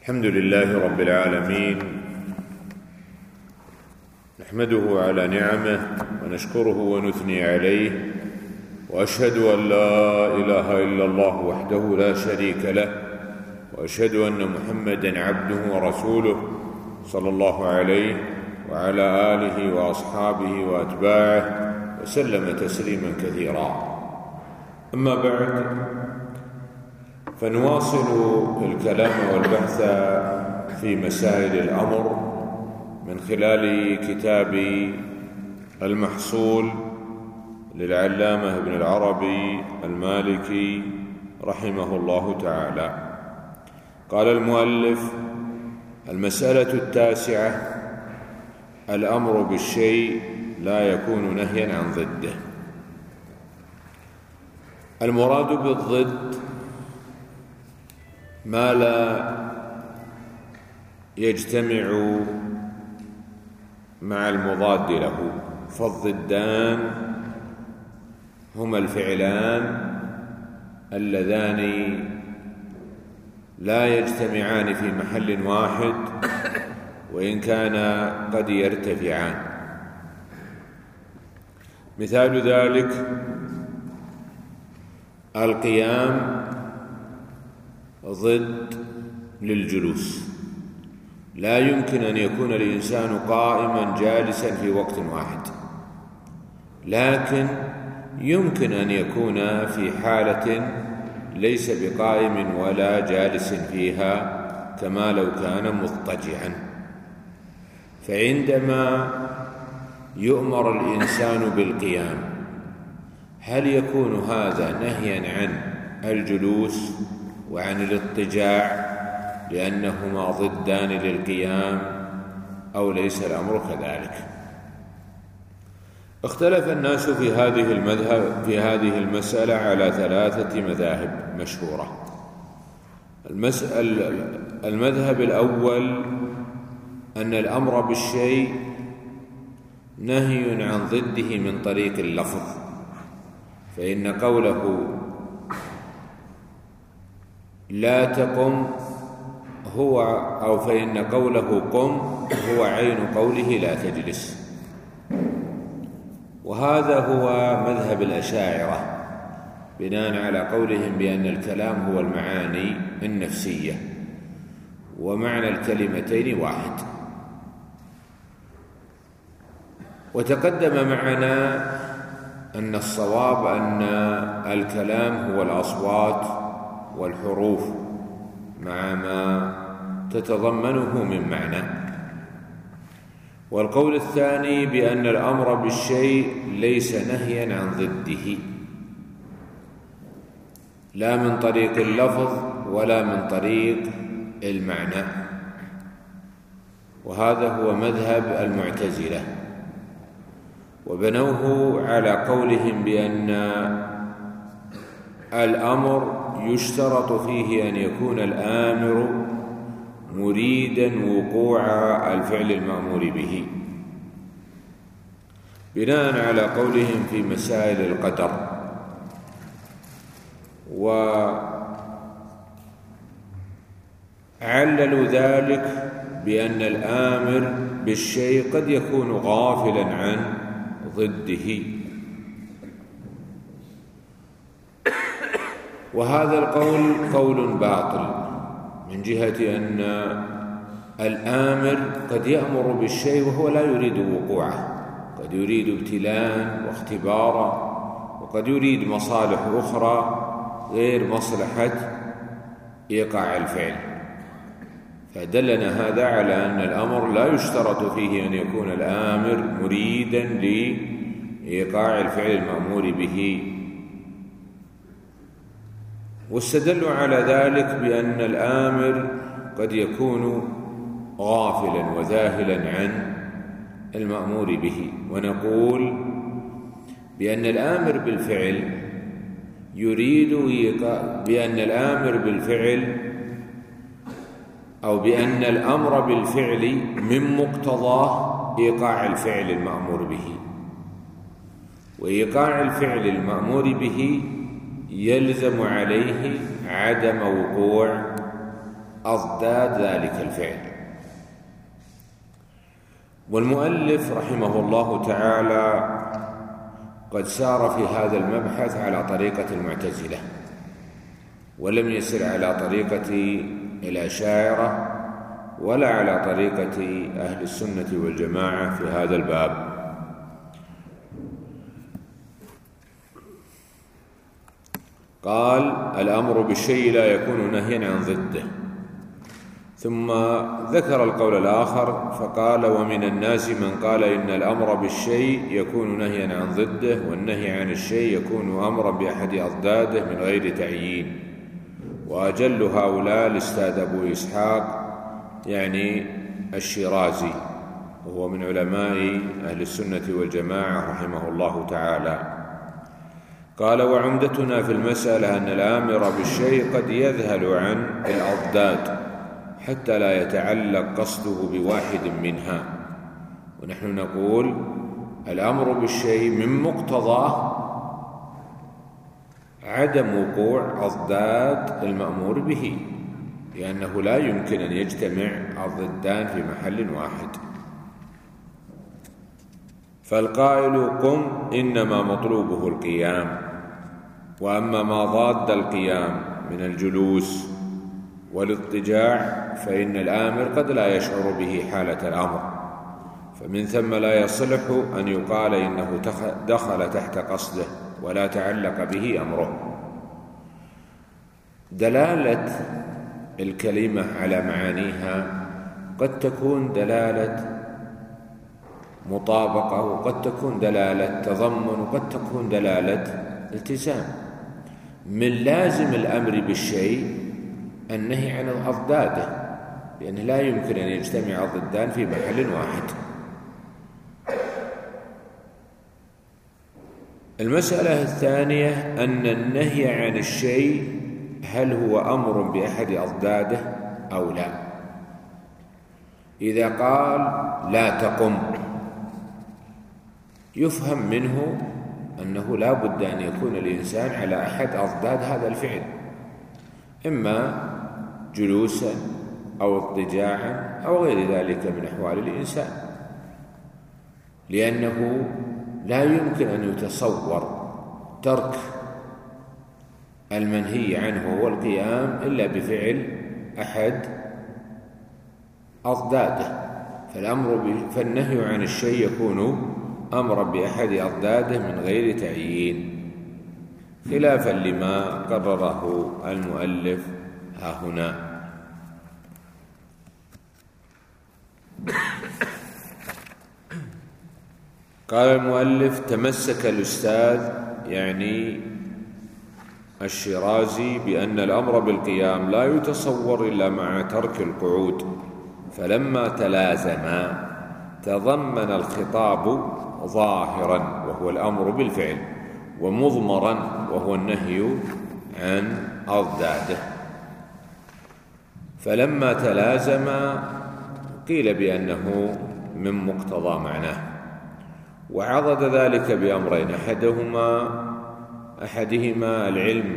الحمد لله رب العالمين. نحمده على نعمه ونشكره ونثني عليه وأشهد أن لا إله إلا الله وحده لا شريك له وأشهد أن محمدا عبده ورسوله صلى الله عليه وعلى آله وأصحابه وأتباعه وسلم تسليما كثيرا. أما بعد فنواصل الكلام والبحث في مسائل الأمر من خلال كتاب المحصول للعلامة ابن العربي المالكي رحمه الله تعالى. قال المؤلف المسألة التاسعة الأمر بالشيء لا يكون نهيا عن ضده. المراد بالضد ما لا يجتمع مع المضاد له. فالضدان هما الفعلان اللذان لا يجتمعان في محل واحد وإن كان قد يرتفعان. مثال ذلك القيام ضد للجلوس. لا يمكن أن يكون الإنسان قائما جالسا في وقت واحد. لكن يمكن أن يكون في حالة ليس بقائم ولا جالس فيها كما لو كان مضطجعا. فعندما يؤمر الإنسان بالقيام هل يكون هذا نهيا عن الجلوس؟ وعن الاضطجاع لأنهما ضدان للقيام أو ليس الأمر كذلك. اختلف الناس في هذه المذهب في هذه المسألة على ثلاثة مذاهب مشهورة. المذهب الأول أن الأمر بالشيء نهي عن ضده من طريق اللفظ فإن قوله لا تقم هو أو فإن قوله قم هو عين قوله لا تجلس. وهذا هو مذهب الأشاعرة بناء على قولهم بأن الكلام هو المعاني النفسية ومعنى الكلمتين واحد. وتقدم معنا أن الصواب أن الكلام هو الأصوات والحروف مع ما تتضمنه من معنى. والقول الثاني بأن الأمر بالشيء ليس نهيا عن ضده. لا من طريق اللفظ ولا من طريق المعنى. وهذا هو مذهب المعتزلة. وبنوه على قولهم بأن الأمر يشترط فيه أن يكون الآمر مريدا وقوع الفعل المأمور به. بناء على قولهم في مسائل القدر. وعللوا ذلك بأن الآمر بالشيء قد يكون غافلا عن ضده. وهذا القول قول باطل من جهة أن الآمر قد يأمر بالشيء وهو لا يريد وقوعه. قد يريد ابتلاء واختبارا وقد يريد مصالح أخرى غير مصلحة إيقاع الفعل. فدلنا هذا على أن الأمر لا يشترط فيه أن يكون الآمر مريدا لإيقاع الفعل المأمور به. واستدلوا على ذلك بأن الآمر قد يكون غافلا وذاهلا عن المأمور به. ونقول بأن الآمر بالفعل يريد بأن الآمر بالفعل أو بأن الأمر بالفعل من مقتضاه إيقاع الفعل المأمور به. وإيقاع الفعل المأمور به يلزم عليه عدم وقوع أضداد ذلك الفعل. والمؤلف رحمه الله تعالى قد سار في هذا المبحث على طريقة المعتزلة ولم يسر على طريقة الأشاعرة ولا على طريقة أهل السنة والجماعة في هذا الباب. قال الأمر بالشيء لا يكون نهيا عن ضده. ثم ذكر القول الآخر فقال ومن الناس من قال إن الأمر بالشيء يكون نهيا عن ضده والنهي عن الشيء يكون أمرا بأحد أضداده من غير تعيين. وأجل هؤلاء الأستاذ أبو إسحاق يعني الشيرازي وهو من علماء أهل السنة والجماعة رحمه الله تعالى. قال وعمدتنا في المسألة أن الآمر بالشيء قد يذهل عن الأضداد حتى لا يتعلق قصده بواحد منها. ونحن نقول الأمر بالشيء من مقتضاه عدم وقوع أضداد المأمور به لأنه لا يمكن أن يجتمع الضدان في محل واحد. فالقائل قم إنما مطلوبه القيام. وأما ما ضاد القيام من الجلوس والاضطجاع فإن الآمر قد لا يشعر به حالة الأمر. فمن ثم لا يصلح أن يقال إنه دخل تحت قصده ولا تعلق به أمره. دلالة الكلمة على معانيها قد تكون دلالة مطابقة وقد تكون دلالة تضمن وقد تكون دلالة التزام. من لازم الأمر بالشيء النهي عن الأضداد لأنه لا يمكن أن يجتمع الضدان في محل واحد. المسألة الثانية أن النهي عن الشيء هل هو أمر بأحد أضداده أو لا؟ إذا قال لا تقم يفهم منه أنه لا بد أن يكون الإنسان على أحد أضداد هذا الفعل. إما جلوسا أو اضطجاعا أو غير ذلك من أحوال الإنسان. لأنه لا يمكن أن يتصور ترك المنهي عنه هو القيام إلا بفعل أحد أضداده. فالأمر فالنهي عن الشيء يكون أمرا بأحد أضداده من غير تعيين. خلافا لما قرره المؤلف. ها هنا. قال المؤلف تمسك الأستاذ يعني الشيرازي بأن الأمر بالقيام لا يتصور إلا مع ترك القعود. فلما تلازما تضمن الخطاب ظاهرا وهو الأمر بالفعل ومضمرا وهو النهي عن أضداده. فلما تلازم قيل بأنه من مقتضى معناه وعضد ذلك بأمرين أحدهما أحدهما العلم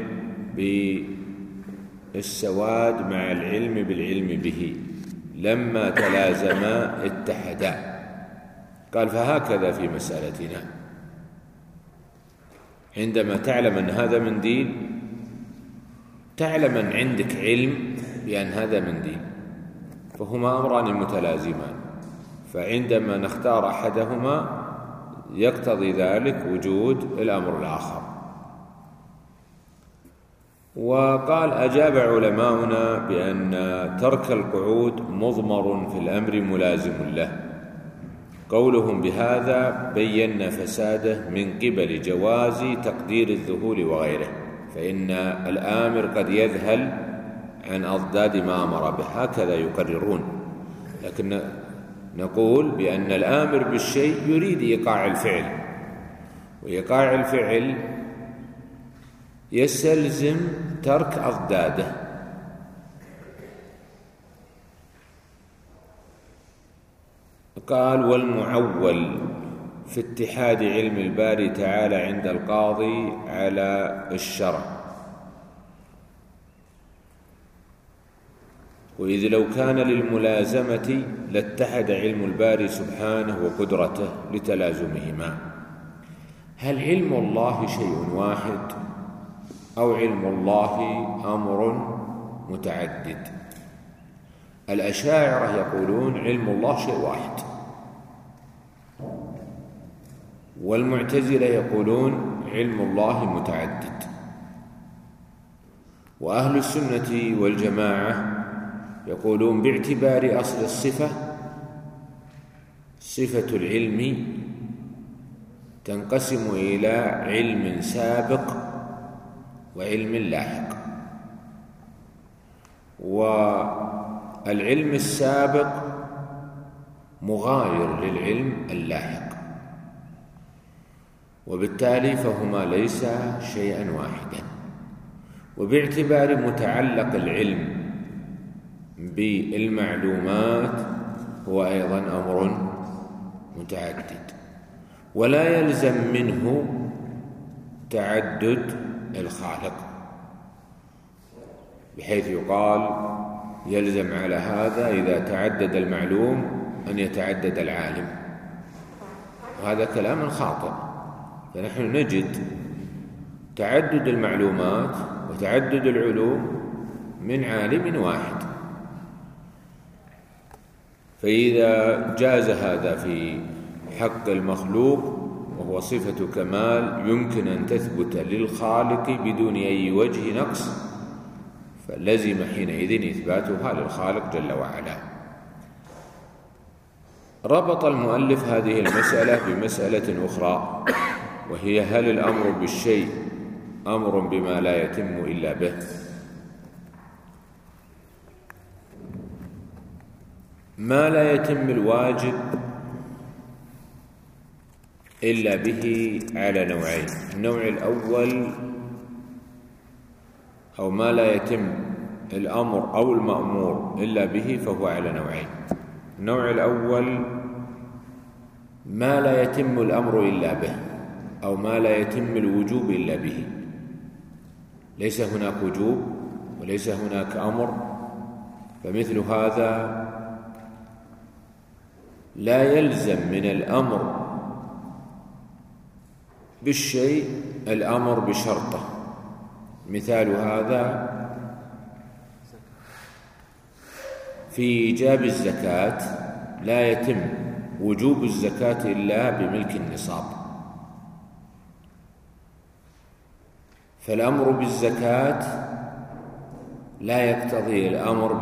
بالسواد مع العلم بالعلم به لما تلازما اتحدا. قال فهكذا في مسألتنا. عندما تعلم أن هذا منديل تعلم أن عندك علم بأن هذا منديل فهما أمران متلازمان. فعندما نختار أحدهما يقتضي ذلك وجود الأمر الآخر. وقال أجاب علماؤنا بأن ترك القعود مضمر في الأمر ملازم له. قولهم بهذا بينا فساده من قبل جواز تقدير الذهول وغيره فإن الآمر قد يذهل عن أضداد ما أمر به. هكذا يقررون لكن نقول بأن الآمر بالشيء يريد إيقاع الفعل وإيقاع الفعل يستلزم ترك أضداده. قال والمعول في اتحاد علم الباري تعالى عند القاضي على الشرع. وإذ لو كان للملازمة لاتحد علم الباري سبحانه وقدرته لتلازمهما. هل علم الله شيء واحد أو علم الله أمر متعدد؟ الأشاعرة يقولون علم الله شيء واحد. والمعتزلة يقولون علم الله متعدد. وأهل السنة والجماعة يقولون باعتبار أصل الصفة صفة العلم تنقسم إلى علم سابق وعلم لاحق. والعلم السابق مغاير للعلم اللاحق. وبالتالي فهما ليس شيئا واحدا. وباعتبار متعلق العلم بالمعلومات هو أيضا أمر متعدد. ولا يلزم منه تعدد الخالق بحيث يقال يلزم على هذا إذا تعدد المعلوم أن يتعدد العالم. وهذا كلام خاطئ. فنحن نجد تعدد المعلومات وتعدد العلوم من عالم واحد. فإذا جاز هذا في حق المخلوق وهو صفة كمال يمكن أن تثبت للخالق بدون أي وجه نقص فلزم حينئذ إثباتها للخالق جل وعلا. ربط المؤلف هذه المسألة بمسألة أخرى. وهي هل الأمر بالشيء أمر بما لا يتم إلا به؟ ما لا يتم الواجب إلا به على نوعين. النوع الأول أو ما لا يتم الأمر أو المأمور إلا به فهو على نوعين. النوع الأول ما لا يتم الأمر إلا به. أو ما لا يتم الوجوب إلا به. ليس هناك وجوب وليس هناك أمر فمثل هذا لا يلزم من الأمر بالشيء الأمر بشرطه. مثال هذا في إيجاب الزكاة لا يتم وجوب الزكاة إلا بملك النصاب. فالأمر بالزكاة لا يقتضي الأمر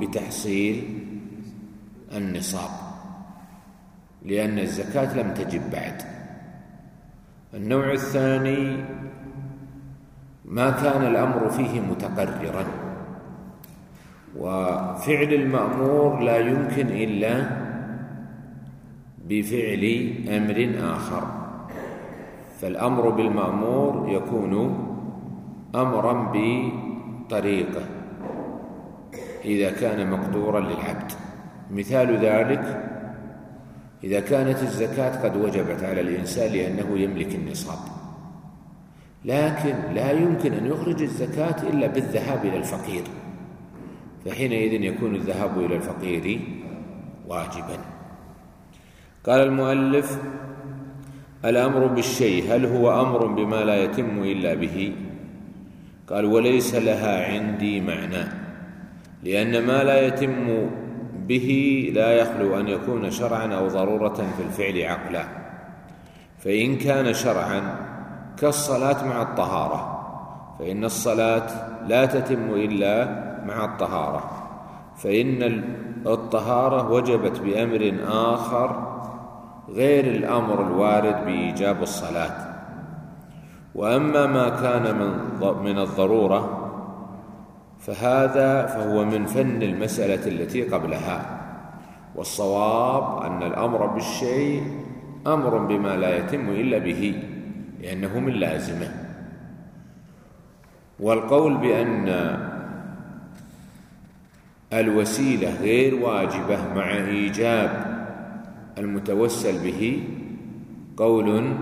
بتحصيل النصاب لأن الزكاة لم تجب بعد. النوع الثاني ما كان الأمر فيه متقررا وفعل المأمور لا يمكن إلا بفعل أمر آخر. فالأمر بالمأمور يكون أمرا بطريقة إذا كان مقدورا للعبد. مثال ذلك إذا كانت الزكاة قد وجبت على الإنسان لأنه يملك النصاب. لكن لا يمكن أن يخرج الزكاة إلا بالذهاب إلى الفقير فحينئذ يكون الذهاب إلى الفقير واجبا. قال المؤلف الأمر بالشيء هل هو أمر بما لا يتم إلا به؟ قال وليس لها عندي معنى لأن ما لا يتم به لا يخلو أن يكون شرعا أو ضرورة في الفعل عقلا. فإن كان شرعا كالصلاة مع الطهارة فإن الصلاة لا تتم إلا مع الطهارة. فإن الطهارة وجبت بأمر آخر غير الأمر الوارد بإيجاب الصلاة. وأما ما كان من من الضرورة فهذا فهو من فن المسألة التي قبلها. والصواب أن الأمر بالشيء أمر بما لا يتم إلا به لأنه من لازمه. والقول بأن الوسيلة غير واجبة مع إيجاب المتوسل به قول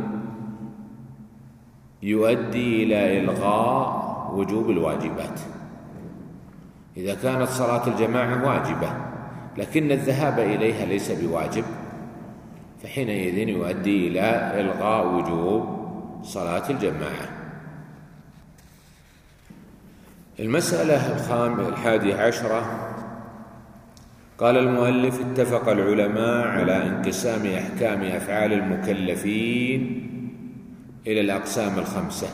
يؤدي إلى إلغاء وجوب الواجبات. إذا كانت صلاة الجماعة واجبة لكن الذهاب إليها ليس بواجب فحينئذ يؤدي إلى إلغاء وجوب صلاة الجماعة. المسألة الخام الحادية عشرة قال المؤلف اتفق العلماء على انقسام أحكام أفعال المكلفين إلى الأقسام الخمسة.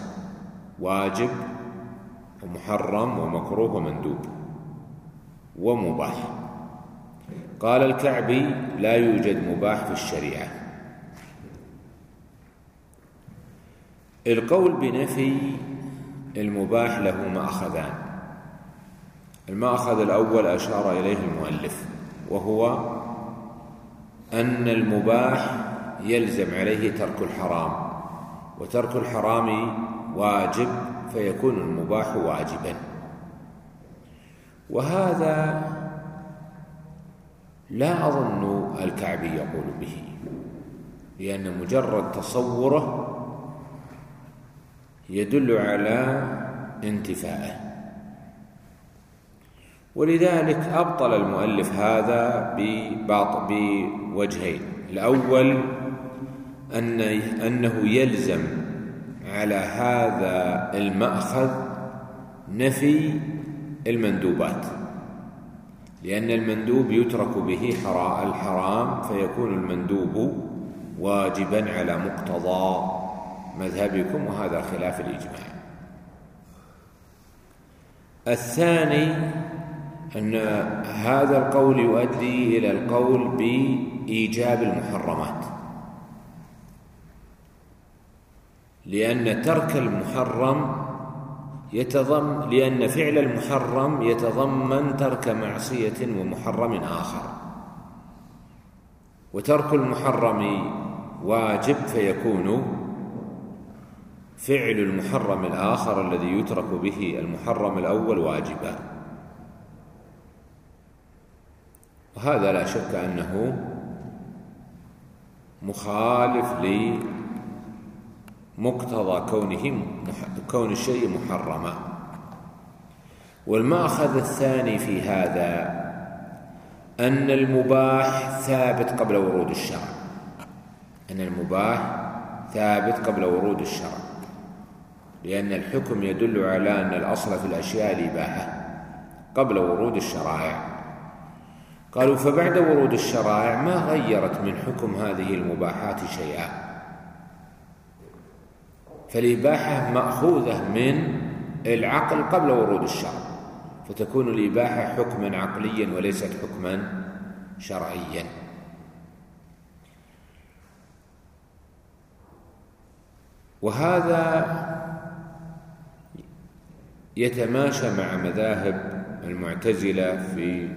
واجب ومحرم ومكروه ومندوب ومباح. قال الكعبي لا يوجد مباح في الشريعة. القول بنفي المباح له مأخذان المأخذ الأول أشار إليه المؤلف وهو أن المباح يلزم عليه ترك الحرام. وترك الحرام واجب فيكون المباح واجبا. وهذا لا أظن الكعبي يقول به لأن مجرد تصوره يدل على انتفائه ولذلك أبطل المؤلف هذا بوجهين. الأول أن أنه يلزم على هذا المأخذ نفي المندوبات. لأن المندوب يترك به الحرام فيكون المندوب واجبا على مقتضى مذهبكم وهذا خلاف الإجماع. الثاني أن هذا القول يؤدي إلى القول بإيجاب المحرمات. لأن ترك المحرم يتضم لأن فعل المحرم يتضمن ترك معصية ومحرم آخر. وترك المحرم واجب فيكون فعل المحرم الآخر الذي يترك به المحرم الأول واجبا. وهذا لا شك أنه مخالف لمقتضى كونه كون الشيء محرما. والمأخذ الثاني في هذا أن المباح ثابت قبل ورود الشرع. أن المباح ثابت قبل ورود الشرع. لأن الحكم يدل على أن الأصل في الأشياء الإباحة قبل ورود الشرائع. قالوا فبعد ورود الشرائع ما غيرت من حكم هذه المباحات شيئا. فالإباحة مأخوذة من العقل قبل ورود الشرع فتكون الإباحة حكما عقليا وليست حكما شرعيا. وهذا يتماشى مع مذاهب المعتزلة في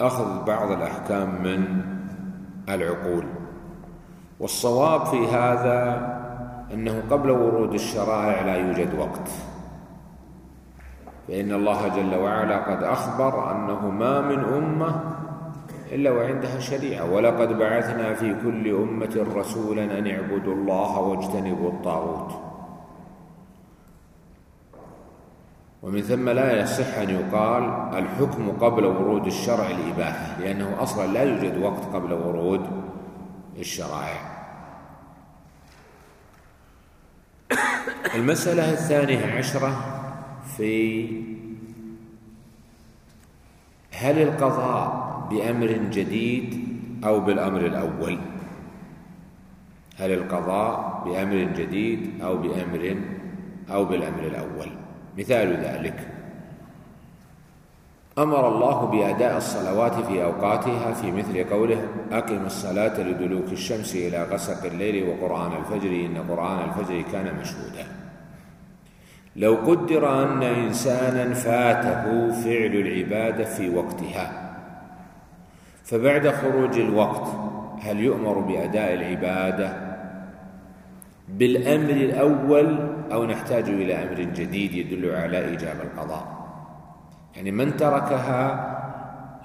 أخذ بعض الأحكام من العقول. والصواب في هذا أنه قبل ورود الشرائع لا يوجد وقت. فإن الله جل وعلا قد أخبر أنه ما من أمة إلا وعندها شريعة. ولقد بعثنا في كل أمة رسولا أن اعبدوا الله واجتنبوا الطاغوت. ومن ثم لا يصح أن يقال الحكم قبل ورود الشرع الإباحة لأنه أصلا لا يوجد وقت قبل ورود الشرائع. المسألة الثانية عشرة في هل القضاء بأمر جديد أو بالأمر الأول؟ هل القضاء بأمر جديد أو بأمر أو بالأمر الأول؟ مثال ذلك. أمر الله بأداء الصلوات في أوقاتها في مثل قوله أقم الصلاة لدلوك الشمس إلى غسق الليل وقرآن الفجر إن قرآن الفجر كان مشهودا. لو قدر أن إنسانا فاته فعل العبادة في وقتها فبعد خروج الوقت هل يؤمر بأداء العبادة بالأمر الأول أو نحتاج إلى أمر جديد يدل على إيجاب القضاء؟ يعني من تركها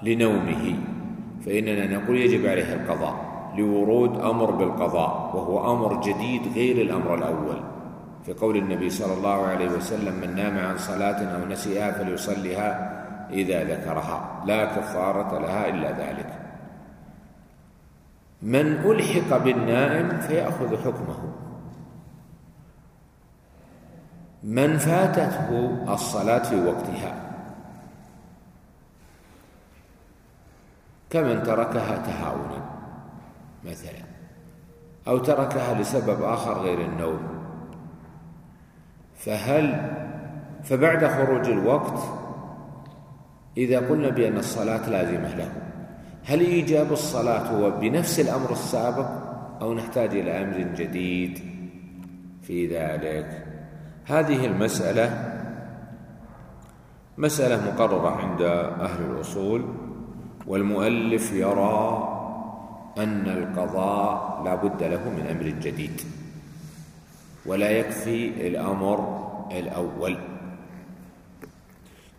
لنومه فإننا نقول يجب عليه القضاء لورود أمر بالقضاء وهو أمر جديد غير الأمر الأول. في قول النبي صلى الله عليه وسلم من نام عن صلاة أو نسيها فليصلها إذا ذكرها لا كفارة لها إلا ذلك. من ألحق بالنائم فيأخذ حكمه. من فاتته الصلاة في وقتها كمن تركها تهاونا مثلا أو تركها لسبب آخر غير النوم. فهل فبعد خروج الوقت إذا قلنا بأن الصلاة لازمة له هل إيجاب الصلاة هو بنفس الأمر السابق أو نحتاج إلى أمر جديد في ذلك؟ هذه المسألة مسألة مقررة عند أهل الأصول. والمؤلف يرى أن القضاء لا بد له من أمر جديد ولا يكفي الأمر الأول.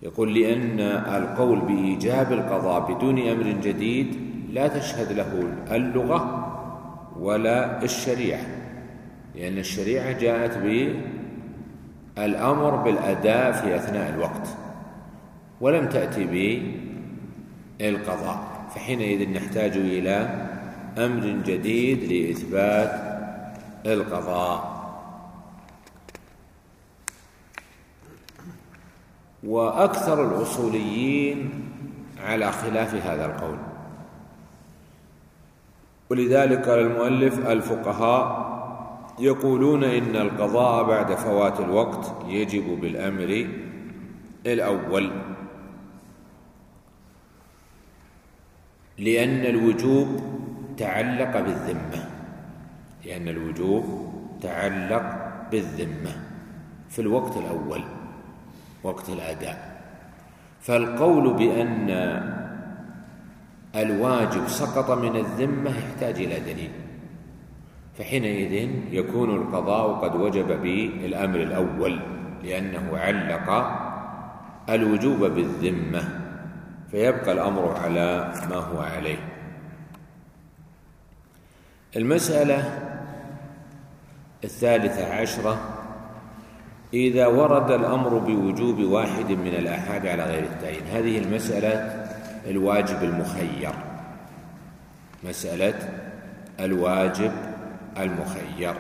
يقول لأن القول بإيجاب القضاء بدون أمر جديد لا تشهد له اللغة ولا الشريعة لأن الشريعة جاءت بالأمر بالأداء في أثناء الوقت ولم تأتي بالقضاء فحينئذ نحتاج إلى أمر جديد لإثبات القضاء. وأكثر الأصوليين على خلاف هذا القول. ولذلك قال المؤلف الفقهاء يقولون إن القضاء بعد فوات الوقت يجب بالأمر الأول. لأن الوجوب تعلق بالذمة. لأن الوجوب تعلق بالذمة في الوقت الأول وقت الأداء. فالقول بأن الواجب سقط من الذمة يحتاج إلى دليل. فحينئذ يكون القضاء قد وجب بالأمر الأول لأنه علق الوجوب بالذمة. فيبقى الأمر على ما هو عليه. المسألة الثالثة عشرة إذا ورد الأمر بوجوب واحد من الآحاد على غير التعيين هذه المسألة الواجب المخير. مسألة الواجب المخير.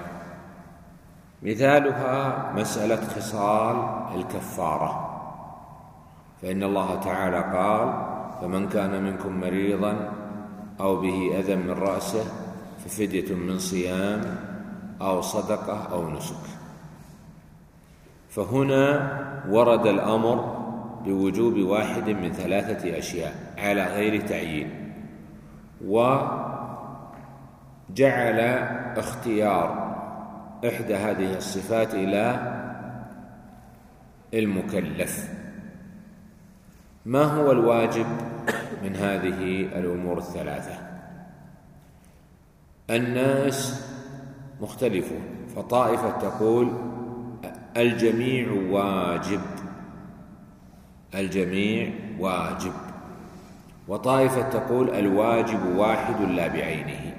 مثالها مسألة خصال الكفارة. فإن الله تعالى قال فمن كان منكم مريضا أو به أذى من رأسه ففدية من صيام أو صدقة أو نسك. فهنا ورد الأمر بوجوب واحد من ثلاثة أشياء على غير تعيين وجعل اختيار إحدى هذه الصفات إلى المكلف. ما هو الواجب من هذه الأمور الثلاثة؟ الناس مختلفون فطائفة تقول الجميع واجب الجميع واجب. وطائفة تقول الواجب واحد لا بعينه.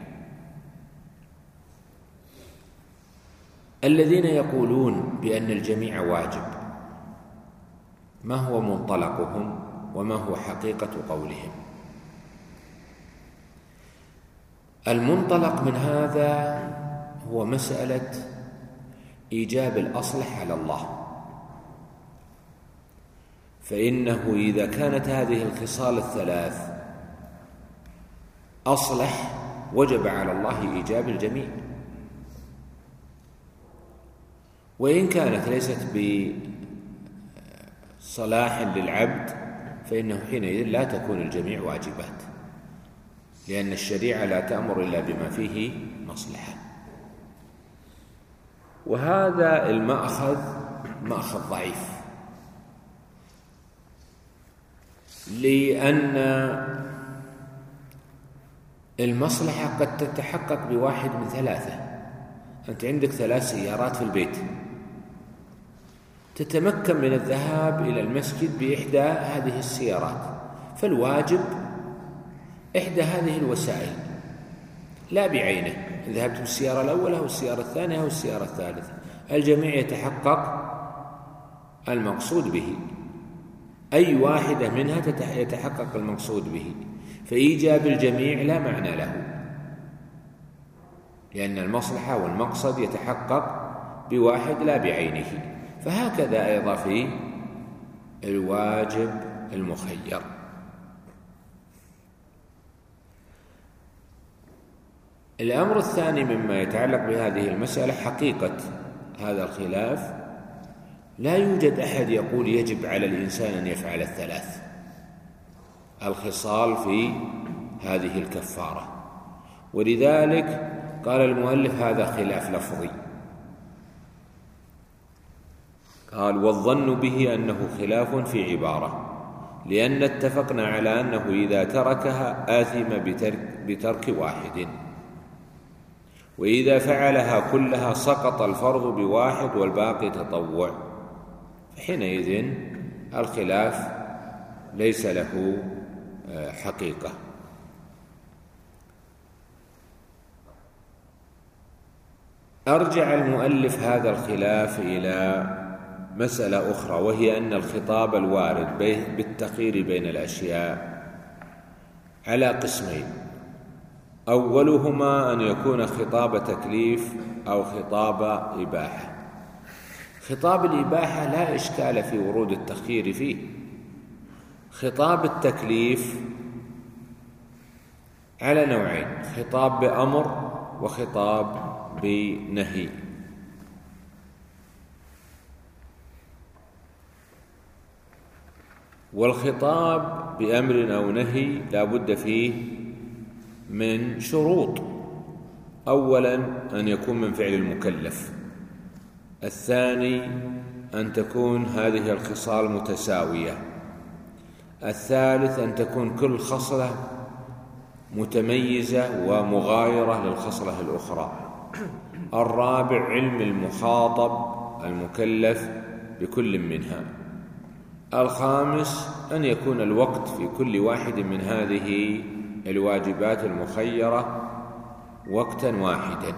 الذين يقولون بأن الجميع واجب ما هو منطلقهم؟ وما هو حقيقة قولهم. المنطلق من هذا هو مسألة إيجاب الأصلح على الله. فإنه إذا كانت هذه الخصال الثلاث أصلح وجب على الله إيجاب الجميع. وإن كانت ليست بصلاح للعبد فإنه حينئذ لا تكون الجميع واجبات لأن الشريعة لا تأمر إلا بما فيه مصلحة. وهذا المأخذ مأخذ ضعيف لأن المصلحة قد تتحقق بواحد من ثلاثة. أنت عندك ثلاث سيارات في البيت. تتمكن من الذهاب إلى المسجد بإحدى هذه السيارات. فالواجب إحدى هذه الوسائل. لا بعينه. ذهبت بالسيارة الأولى أو السيارة الثانية أو السيارة الثالثة. الجميع يتحقق المقصود به. أي واحدة منها يتحقق المقصود به. فإيجاب الجميع لا معنى له. لأن المصلحة والمقصد يتحقق بواحد لا بعينه. فهكذا أيضا في الواجب المخير. الأمر الثاني مما يتعلق بهذه المسألة حقيقة هذا الخلاف لا يوجد أحد يقول يجب على الإنسان أن يفعل الثلاث. الخصال في هذه الكفارة. ولذلك قال المؤلف هذا خلاف لفظي. قال والظن به أنه خلاف في عبارة لأن اتفقنا على أنه إذا تركها آثم بترك, بترك واحد. وإذا فعلها كلها سقط الفرض بواحد والباقي تطوع. فحينئذ الخلاف ليس له آه، حقيقة. أرجع المؤلف هذا الخلاف إلى مسألة أخرى وهي أن الخطاب الوارد بالتخير بين الأشياء على قسمين. أولهما أن يكون خطاب تكليف أو خطاب إباحة. خطاب الإباحة لا إشكال في ورود التخيير فيه. خطاب التكليف على نوعين خطاب بأمر وخطاب بنهي. والخطاب بأمر أو نهي لا بد فيه من شروط. أولا أن يكون من فعل المكلف. الثاني أن تكون هذه الخصال متساوية. الثالث أن تكون كل خصلة متميزة ومغايرة للخصلة الأخرى. الرابع علم المخاطب المكلف بكل منها. الخامس أن يكون الوقت في كل واحد من هذه الواجبات المخيرة وقتا واحدا.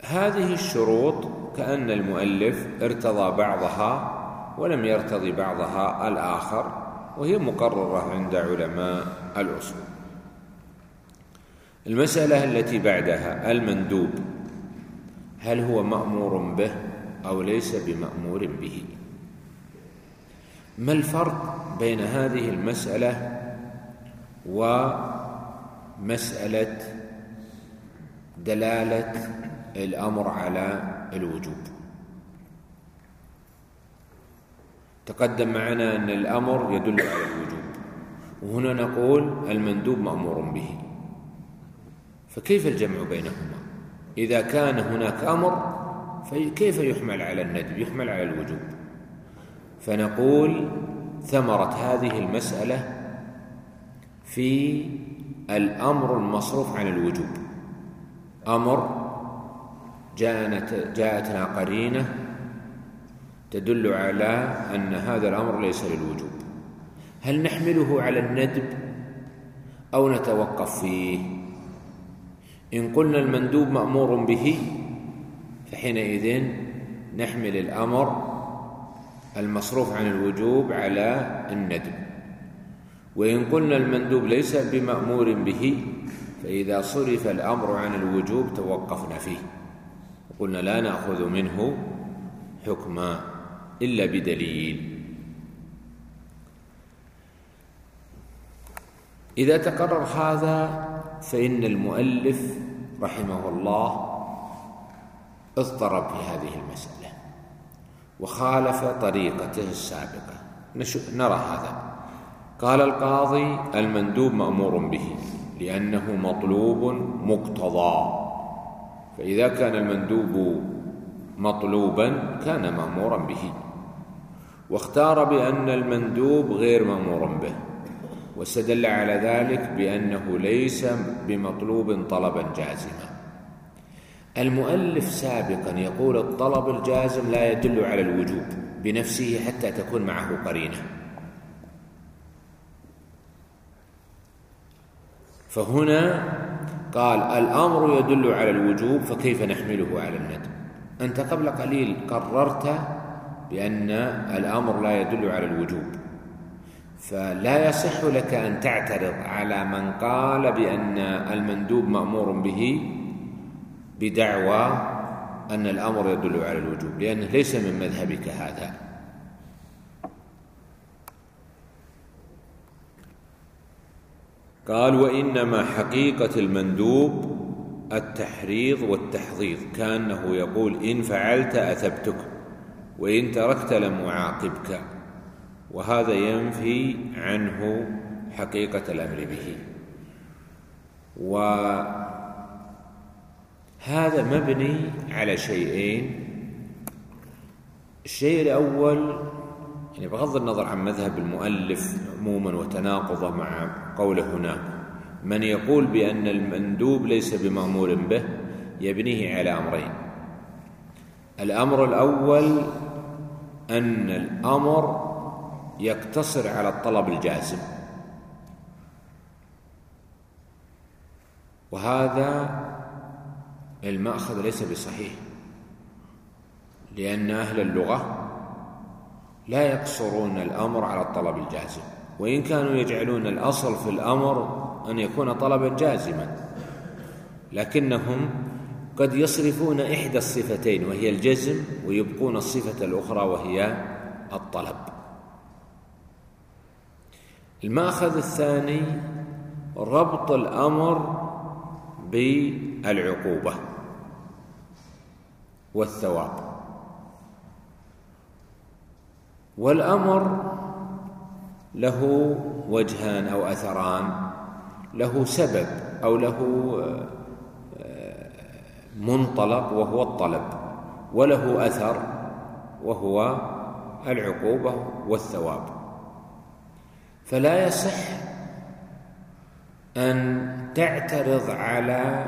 هذه الشروط كأن المؤلف ارتضى بعضها ولم يرتضي بعضها الآخر وهي مقررة عند علماء الأصول. المسألة التي بعدها المندوب. هل هو مأمور به أو ليس بمأمور به؟ ما الفرق بين هذه المسألة ومسألة دلالة الأمر على الوجوب؟ تقدم معنا أن الأمر يدل على الوجوب. وهنا نقول المندوب مأمور به. فكيف الجمع بينهما؟ إذا كان هناك أمر فكيف يحمل على الندب؟ يحمل على الوجوب. فنقول ثمرة هذه المسألة في الأمر المصروف عن الوجوب. أمر جاءتنا قرينة تدل على أن هذا الأمر ليس للوجوب. هل نحمله على الندب أو نتوقف فيه؟ إن قلنا المندوب مأمور به فحينئذ نحمل الأمر المصروف عن الوجوب على الندب. وإن قلنا المندوب ليس بمأمور به فإذا صرف الأمر عن الوجوب توقفنا فيه. وقلنا لا نأخذ منه حكما إلا بدليل. إذا تقرر هذا فإن المؤلف رحمه الله اضطرب في هذه المسألة وخالف طريقته السابقة. نرى هذا. قال القاضي المندوب مأمور به لأنه مطلوب مقتضى. فإذا كان المندوب مطلوبا كان مأمورا به. واختار بأن المندوب غير مأمور به. واستدل على ذلك بأنه ليس بمطلوب طلبا جازما. المؤلف سابقا يقول الطلب الجازم لا يدل على الوجوب بنفسه حتى تكون معه قرينة. فهنا قال الأمر يدل على الوجوب فكيف نحمله على الندب أنت قبل قليل قررت بأن الأمر لا يدل على الوجوب. فلا يصح لك أن تعترض على من قال بأن المندوب مأمور به بدعوى أن الأمر يدل على الوجوب لأنه ليس من مذهبك هذا. قال وإنما حقيقة المندوب التحريض والتحضيض كأنه يقول إن فعلت أثبتك وإن تركت لم أعاقبك. وهذا ينفي عنه حقيقة الأمر به. وهذا مبني على شيئين. الشيء الأول يعني بغض النظر عن مذهب المؤلف عموما وتناقضه مع قوله هناك من يقول بأن المندوب ليس بمأمور به يبنيه على أمرين. الأمر الأول أن الأمر يقتصر على الطلب الجازم. وهذا المأخذ ليس بصحيح لأن أهل اللغة لا يقصرون الأمر على الطلب الجازم. وإن كانوا يجعلون الأصل في الأمر أن يكون طلبا جازما لكنهم قد يصرفون إحدى الصفتين وهي الجزم ويبقون الصفة الأخرى وهي الطلب. المأخذ الثاني ربط الأمر بالعقوبة والثواب. والأمر له وجهان أو أثران له سبب أو له آه، منطلق وهو الطلب وله أثر وهو العقوبة والثواب. فلا يصح أن تعترض على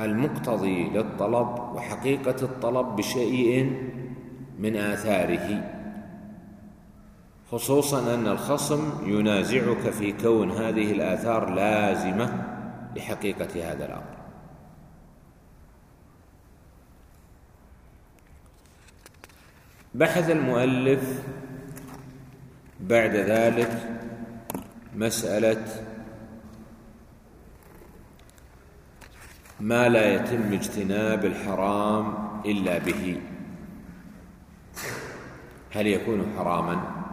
المقتضي للطلب وحقيقة الطلب بشيء من آثاره خصوصا أن الخصم ينازعك في كون هذه الآثار لازمة لحقيقة هذا الأمر. بحث المؤلف بعد ذلك مسألة ما لا يتم اجتناب الحرام إلا به. هل يكون حراما؟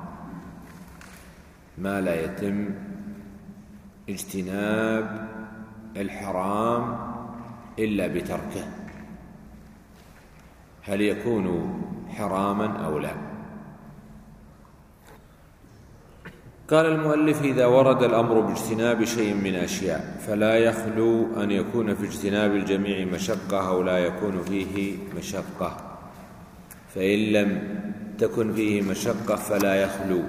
ما لا يتم اجتناب الحرام إلا بتركه. هل يكون حراما أو لا؟ قال المؤلف إذا ورد الأمر باجتناب شيء من أشياء فلا يخلو أن يكون في اجتناب الجميع مشقة أو لا يكون فيه مشقة. فإن لم تكن فيه مشقة فلا يخلو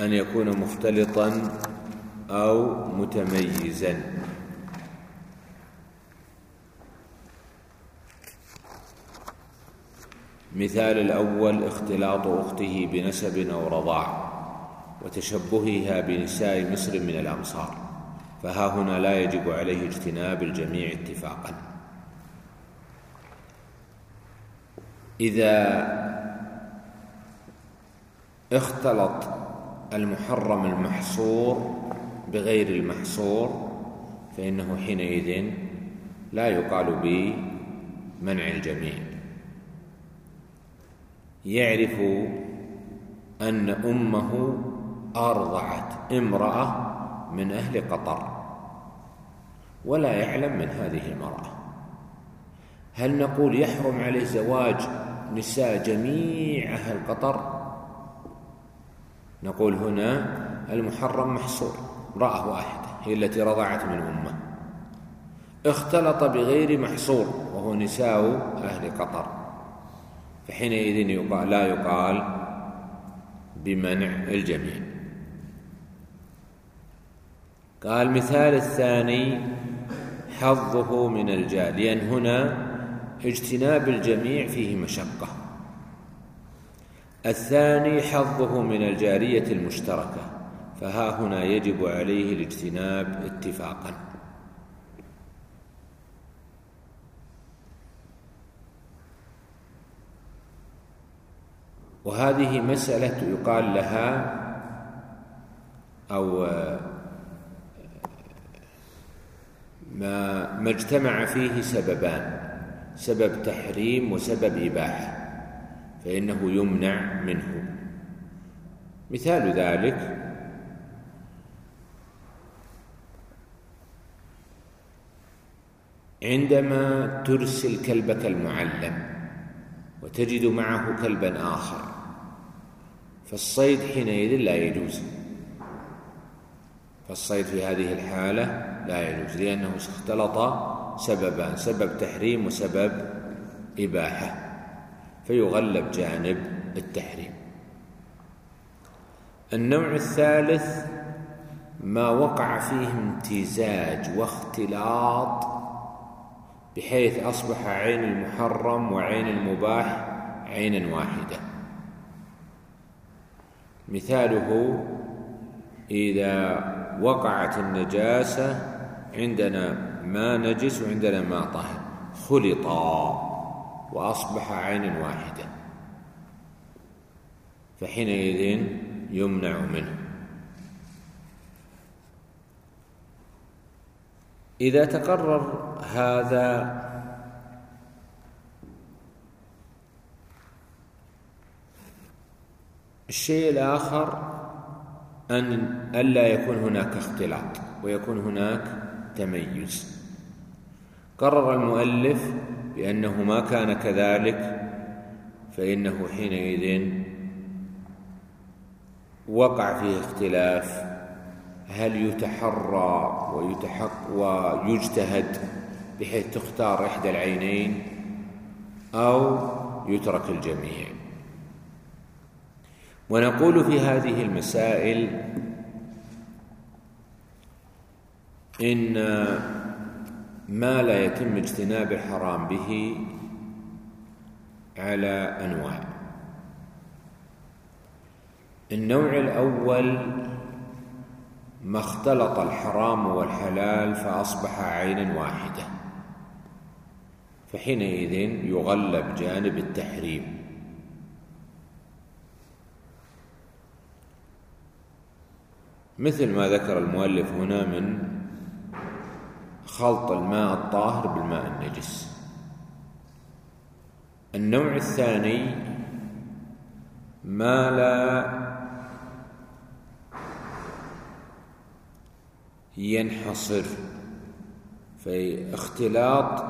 أن يكون مختلطا أو متميزا. مثال الأول اختلاط أخته بنسب أو رضاع. وتشبهها بنساء مصر من الأمصار فها هنا لا يجب عليه اجتناب الجميع اتفاقا. إذا اختلط المحرم المحصور بغير المحصور فإنه حينئذ لا يقال بمنع الجميع. يعرف أن أمه أرضعت امرأة من أهل قطر. ولا يعلم من هذه المرأة. هل نقول يحرم عليه زواج نساء جميع أهل قطر؟ نقول هنا المحرم محصور امرأة واحدة هي التي رضعت من أمة. اختلط بغير محصور وهو نساء أهل قطر. فحينئذ يقال لا يقال بمنع الجميع. قال المثال الثاني حظه من الجاه لأن هنا اجتناب الجميع فيه مشقة. الثاني حظه من الجارية المشتركة فها هنا يجب عليه الاجتناب اتفاقا. وهذه مسألة يقال لها أو ما ما اجتمع فيه سببان سبب تحريم وسبب إباحة فإنه يمنع منه. مثال ذلك عندما ترسل كلبك المعلم وتجد معه كلبا آخر فالصيد حينئذ لا يجوز. فالصيد في هذه الحالة لا يجوز لأنه اختلط سببان سبب تحريم وسبب إباحة فيغلب جانب التحريم. النوع الثالث ما وقع فيه امتزاج واختلاط بحيث أصبح عين المحرم وعين المباح عينا واحدة. مثاله إذا وقعت النجاسة عندنا ما نجس وعندنا ما طهر. خلطا وأصبح عينا واحدة فحينئذ يمنع منه. إذا تقرر هذا الشيء الآخر أن ألا يكون هناك اختلاط ويكون هناك تميز قرر المؤلف بأنه ما كان كذلك فإنه حينئذ وقع فيه اختلاف. هل يتحرى ويتحق ويجتهد بحيث تختار إحدى العينين أو يترك الجميع؟ ونقول في هذه المسائل إن ما لا يتم اجتناب الحرام به على أنواع. النوع الأول ما اختلط الحرام والحلال فأصبح عينا واحدة فحينئذ يغلب جانب التحريم. مثل ما ذكر المؤلف هنا من خلط الماء الطاهر بالماء النجس. النوع الثاني ما لا ينحصر في اختلاط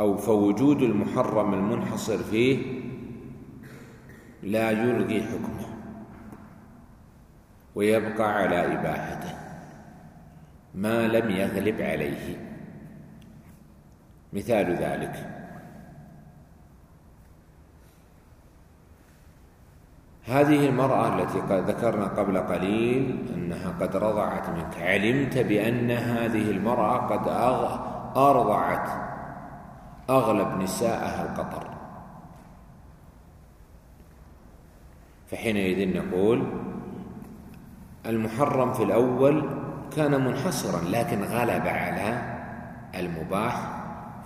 أو فوجود المحرم المنحصر فيه لا يلغي حكمه ويبقى على إباحته. ما لم يغلب عليه. مثال ذلك. هذه المرأة التي ذكرنا قبل قليل أنها قد رضعت منك. علمت بأن هذه المرأة قد أرضعت أغلب نساءها القطر. فحينئذ نقول المحرم في الأول كان منحصرا لكن غلب على المباح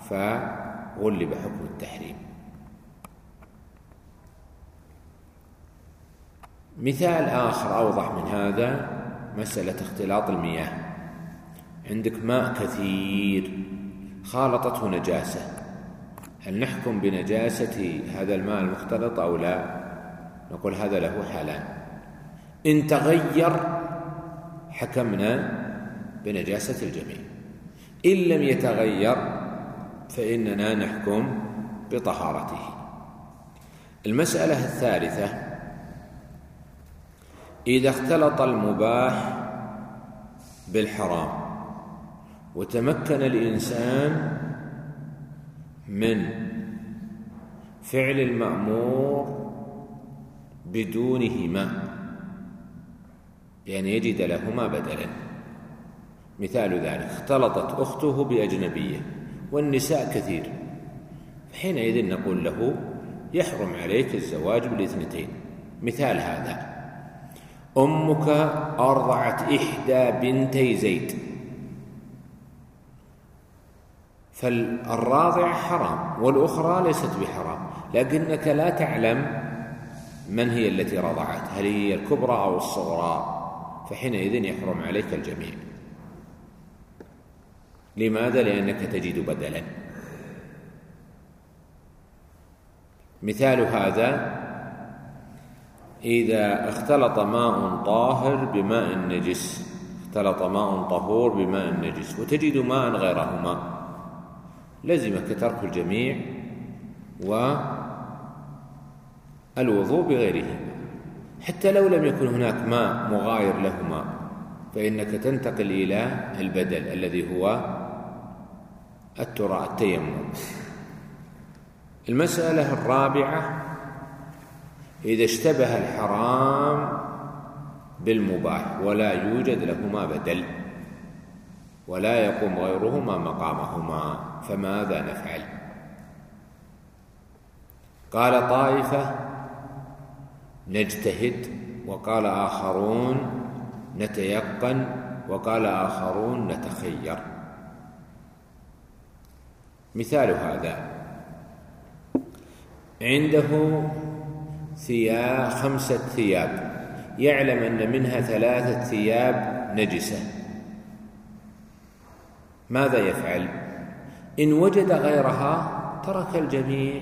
فغلب حكم التحريم. مثال آخر أوضح من هذا مسألة اختلاط المياه. عندك ماء كثير خالطته نجاسة. هل نحكم بنجاسة هذا الماء المختلط أو لا؟ نقول هذا له حالان. إن تغير حكمنا بنجاسة الجميع. إن لم يتغير فإننا نحكم بطهارته. المسألة الثالثة إذا اختلط المباح بالحرام وتمكن الإنسان من فعل المأمور بدونهما بأن يجد لهما بدلا. مثال ذلك اختلطت أخته بأجنبية والنساء كثير. حينئذ نقول له يحرم عليك الزواج بالاثنتين. مثال هذا أمك أرضعت إحدى بنتي زيد. فالراضع حرام والأخرى ليست بحرام لكنك لا تعلم من هي التي رضعت هل هي الكبرى أو الصغرى؟ فحينئذ يحرم عليك الجميع. لماذا؟ لأنك تجد بدلا. مثال هذا إذا اختلط ماء طاهر بماء نجس اختلط ماء طهور بماء نجس وتجد ماء غيرهما. لزمك ترك الجميع والوضوء بغيرهما. حتى لو لم يكن هناك ماء مغاير لهما فإنك تنتقل إلى البدل الذي هو الترى التيمم. المسألة الرابعة إذا اشتبه الحرام بالمباح ولا يوجد لهما بدل ولا يقوم غيرهما مقامهما فماذا نفعل؟ قال طائفة نجتهد وقال آخرون نتيقن وقال آخرون نتخير. مثال هذا. عنده ثياب خمسة ثياب. يعلم أن منها ثلاثة ثياب نجسة. ماذا يفعل؟ إن وجد غيرها ترك الجميع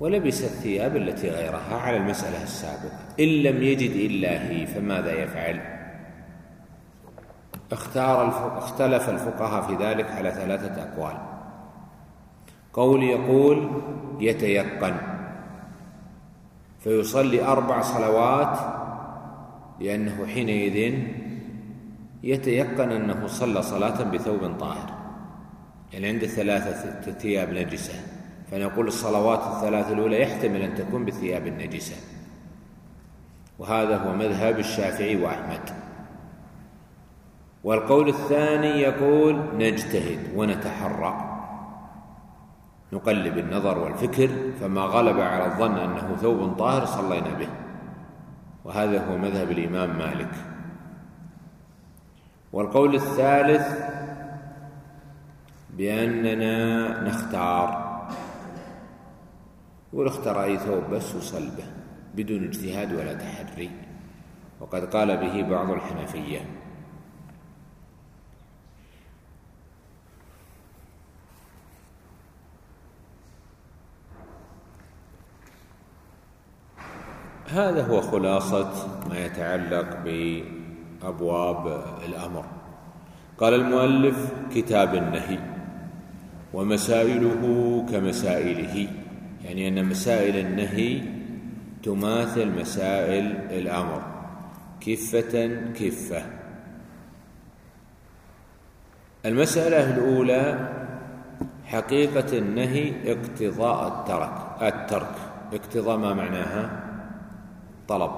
ولبس الثياب التي غيرها على المسألة السابقة. إن لم يجد إلا هي فماذا يفعل؟ اختار اختلف الفقهاء في ذلك على ثلاثة أقوال. قول يقول يتيقن. فيصلي أربع صلوات لأنه حينئذ يتيقن أنه صلى صلاة بثوب طاهر. يعني عنده ثلاثة ثياب نجسة. فنقول الصلوات الثلاث الأولى يحتمل أن تكون بالثياب النجسة وهذا هو مذهب الشافعي وأحمد. والقول الثاني يقول نجتهد ونتحرى. نقلب النظر والفكر فما غلب على الظن أنه ثوب طاهر صلينا به. وهذا هو مذهب الإمام مالك. والقول الثالث بأننا نختار. يقول اختار أي ثوب بس وصل به بدون اجتهاد ولا تحري. وقد قال به بعض الحنفية. هذا هو خلاصة ما يتعلق بأبواب الأمر. قال المؤلف كتاب النهي ومسائله كمسائله يعني أن مسائل النهي تماثل مسائل الأمر كفة كفة. المسألة الأولى حقيقة النهي اقتضاء الترك الترك. اقتضاء ما معناها؟ طلب.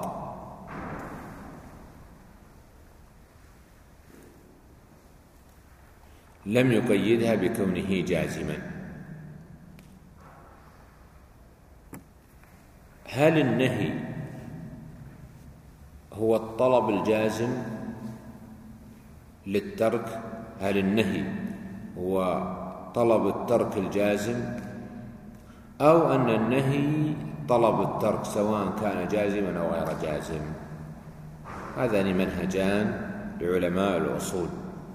لم يقيدها بكونه جازما. هل النهي هو الطلب الجازم للترك؟ هل النهي هو طلب الترك الجازم؟ أو أن النهي طلب الترك سواء كان جازما أو غير جازم. هذان منهجان لعلماء الأصول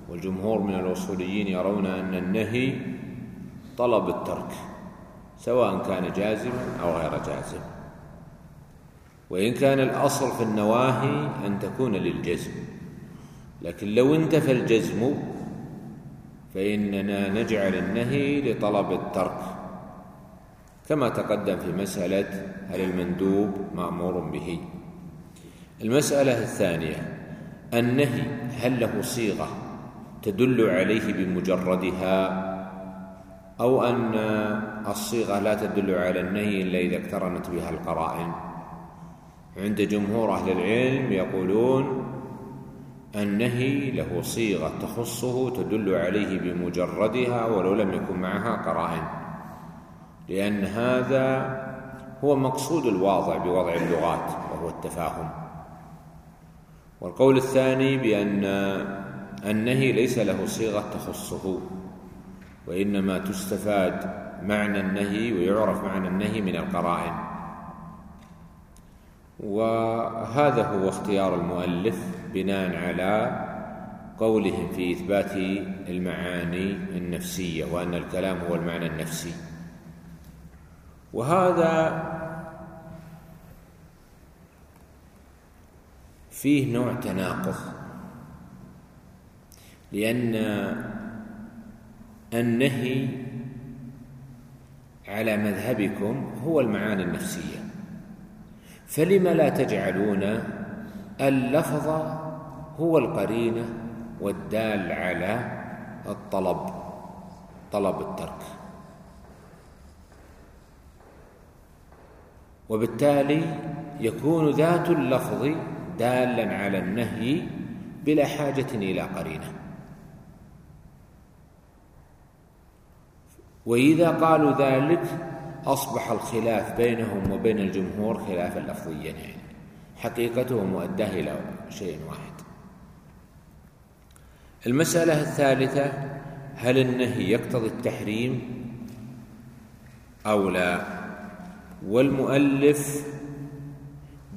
والجمهور من الأصوليين يرون أن النهي طلب الترك سواء كان جازما أو غير جازم. وإن كان الأصل في النواهي أن تكون للجزم لكن لو انتفى الجزم فإننا نجعل النهي لطلب الترك. كما تقدم في مسألة هل المندوب مأمور به. المسألة الثانية النهي هل له صيغة تدل عليه بمجردها أو أن الصيغة لا تدل على النهي إلا إذا اقترنت بها القرائن؟ عند جمهور أهل العلم يقولون النهي له صيغة تخصه تدل عليه بمجردها ولو لم يكن معها قرائن. لأن هذا هو مقصود الواضع بوضع اللغات وهو التفاهم. والقول الثاني بأن النهي ليس له صيغة تخصه وإنما تستفاد معنى النهي ويعرف معنى النهي من القرائن. وهذا هو اختيار المؤلف بناء على قولهم في إثبات المعاني النفسية وأن الكلام هو المعنى النفسي. وهذا فيه نوع تناقض لأن النهي على مذهبكم هو المعاني النفسية. فلم لا تجعلون اللفظ هو القرينة والدال على الطلب طلب الترك؟ وبالتالي يكون ذات اللفظ دالا على النهي بلا حاجة إلى قرينة. وإذا قالوا ذلك أصبح الخلاف بينهم وبين الجمهور خلافا لفظيا يعني. حقيقته مؤداة إلى شيء واحد. المسألة الثالثة هل النهي يقتضي التحريم أو لا؟ والمؤلف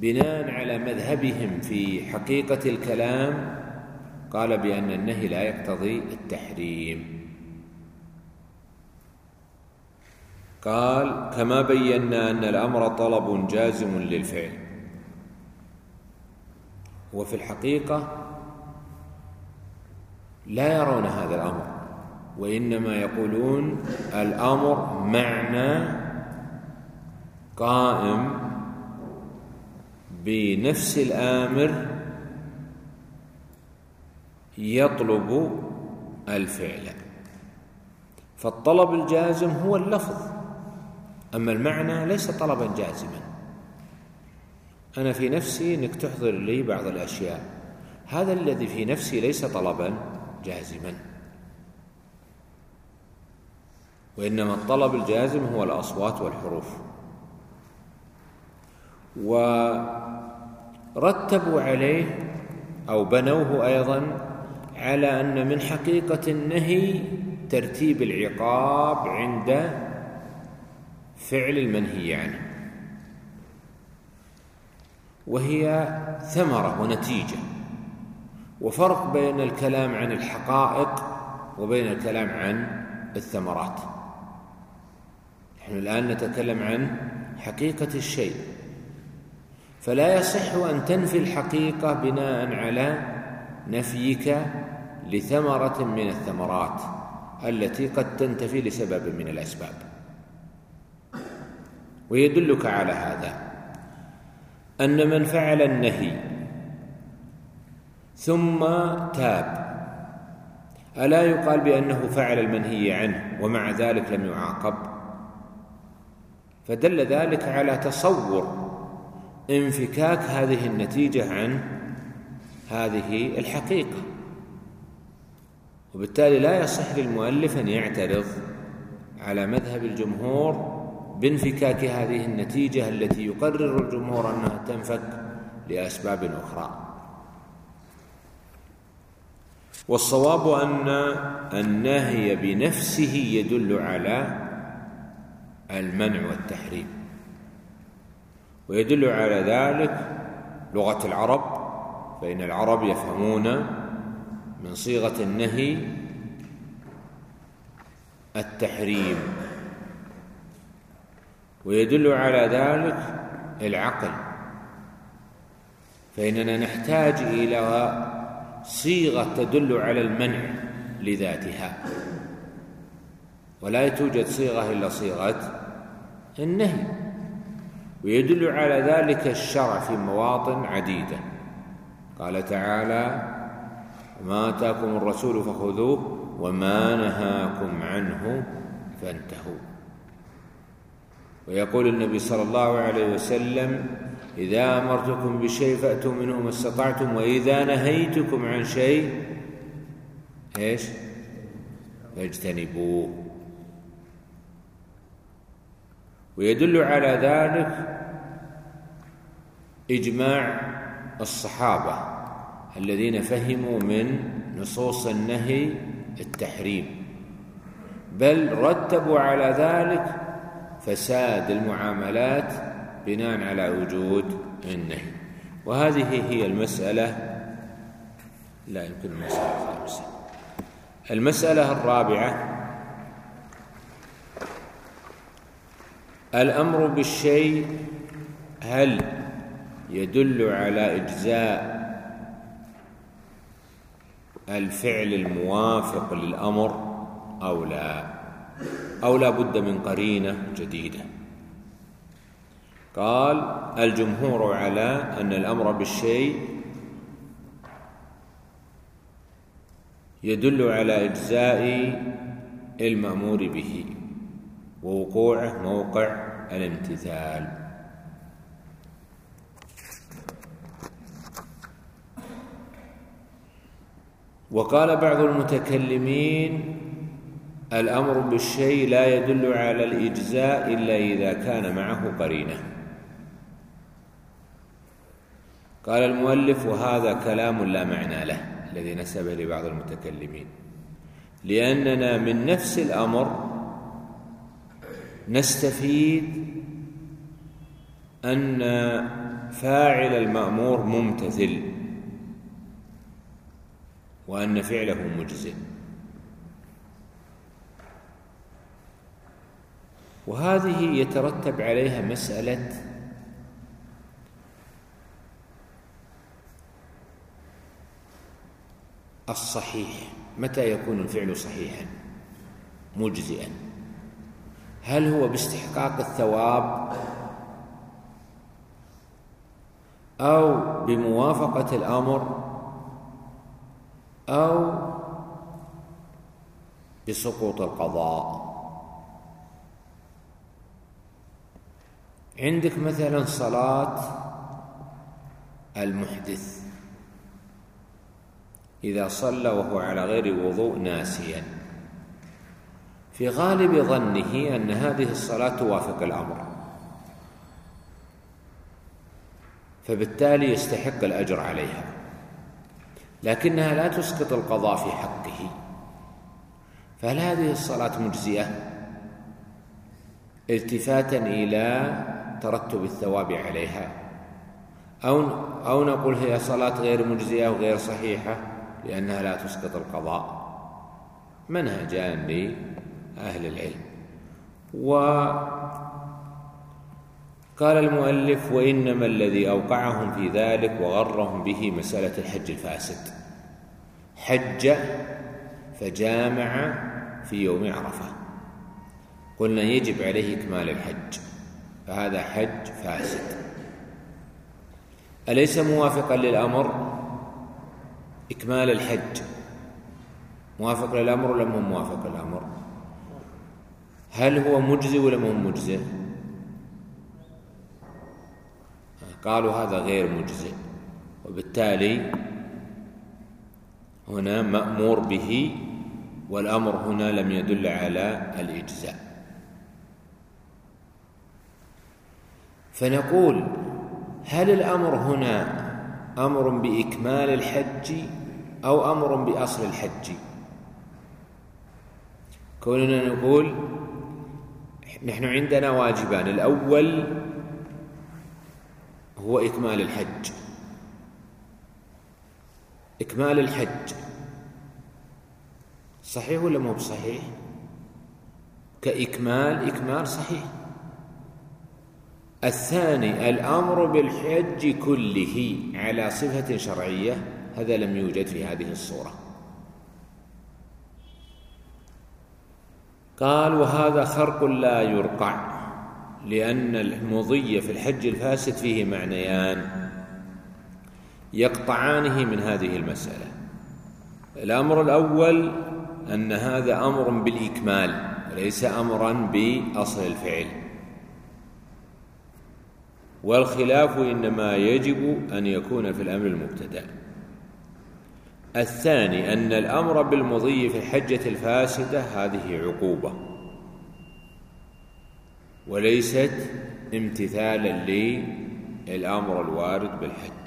بناء على مذهبهم في حقيقة الكلام قال بأن النهي لا يقتضي التحريم. قال كما بينا أن الأمر طلب جازم للفعل. وفي الحقيقة لا يرون هذا الأمر وإنما يقولون الأمر معنى قائم بنفس الآمر يطلب الفعل. فالطلب الجازم هو اللفظ أما المعنى ليس طلبا جازما. أنا في نفسي أنك تحضر لي بعض الأشياء. هذا الذي في نفسي ليس طلبا جازما. وإنما الطلب الجازم هو الأصوات والحروف. ورتبوا عليه أو بنوه أيضا على أن من حقيقة النهي ترتيب العقاب عند فعل المنهي عنه وهي ثمرة ونتيجة وفرق بين الكلام عن الحقائق وبين الكلام عن الثمرات. نحن الآن نتكلم عن حقيقة الشيء. فلا يصح أن تنفي الحقيقة بناء على نفيك لثمرة من الثمرات التي قد تنتفي لسبب من الأسباب. ويدلك على هذا أن من فعل النهي ثم تاب ألا يقال بأنه فعل المنهي عنه ومع ذلك لم يعاقب؟ فدل ذلك على تصور انفكاك هذه النتيجة عن هذه الحقيقة. وبالتالي لا يصح للمؤلف أن يعترض على مذهب الجمهور بانفكاك هذه النتيجة التي يقرر الجمهور أنها تنفك لأسباب أخرى. والصواب أن النهي بنفسه يدل على المنع والتحريم. ويدل على ذلك لغة العرب فإن العرب يفهمون من صيغة النهي التحريم. ويدل على ذلك العقل. فإننا نحتاج إلى صيغة تدل على المنع لذاتها. ولا توجد صيغة إلا صيغة النهي. ويدل على ذلك الشرع في مواطن عديدة. قال تعالى ما آتاكم الرسول فخذوه وما نهاكم عنه فانتهوا. ويقول النبي صلى الله عليه وسلم إذا أمرتكم بشيء فأتوا منه ما استطعتم وإذا نهيتكم عن شيء إيش؟ فاجتنبوه. ويدل على ذلك إجماع الصحابة الذين فهموا من نصوص النهي التحريم. بل رتبوا على ذلك فساد المعاملات بناء على وجود النهي. وهذه هي المسألة لا يمكن المسألة المسألة الرابعة الأمر بالشيء هل يدل على إجزاء الفعل الموافق للأمر أو لا؟ أو لا بد من قرينة جديدة. قال الجمهور على أن الأمر بالشيء يدل على إجزاء المأمور به ووقوعه موقع الامتثال. وقال بعض المتكلمين الأمر بالشيء لا يدل على الإجزاء إلا إذا كان معه قرينة. قال المؤلف وهذا كلام لا معنى له الذي نسبه لبعض المتكلمين. لأننا من نفس الأمر نستفيد أن فاعل المأمور ممتثل وأن فعله مجزئ وهذه يترتب عليها مسألة الصحيح. متى يكون الفعل صحيحا؟ مجزئا. هل هو باستحقاق الثواب أو بموافقة الأمر أو بسقوط القضاء؟ عندك مثلا صلاة المحدث. إذا صلى وهو على غير وضوء ناسيا. في غالب ظنه أن هذه الصلاة توافق الأمر. فبالتالي يستحق الأجر عليها. لكنها لا تسقط القضاء في حقه. فهل هذه الصلاة مجزية؟ التفاتا إلى ترتب الثواب عليها. أو أو نقول هي صلاة غير مجزية وغير صحيحة لأنها لا تسقط القضاء. منهجان لأهل العلم. وقال المؤلف وإنما الذي أوقعهم في ذلك وغرهم به مسألة الحج الفاسد. حج فجامع في يوم عرفة. قلنا يجب عليه إكمال الحج فهذا حج فاسد. أليس موافقا للأمر إكمال الحج؟ موافق للأمر ولا مو موافق للأمر؟ هل هو مجزي ولا مو مجزي قالوا هذا غير مجزي وبالتالي هنا مأمور به والأمر هنا لم يدل على الإجزاء. فنقول هل الأمر هنا أمر بإكمال الحج أو أمر بأصل الحج؟ كوننا نقول نحن عندنا واجبان. الأول هو إكمال الحج. إكمال الحج. صحيح ولا مو بصحيح؟ كإكمال إكمال صحيح. الثاني الأمر بالحج كله على صفة شرعية. هذا لم يوجد في هذه الصورة. قال وهذا خرق لا يرقع لأن المضي في الحج الفاسد فيه معنيان يقطعانه من هذه المسألة. الأمر الأول أن هذا أمر بالإكمال وليس أمرا بأصل الفعل. والخلاف إنما يجب أن يكون في الأمر المبتدأ. الثاني أن الأمر بالمضي في الحجة الفاسدة هذه عقوبة. وليست امتثالا للأمر الوارد بالحج.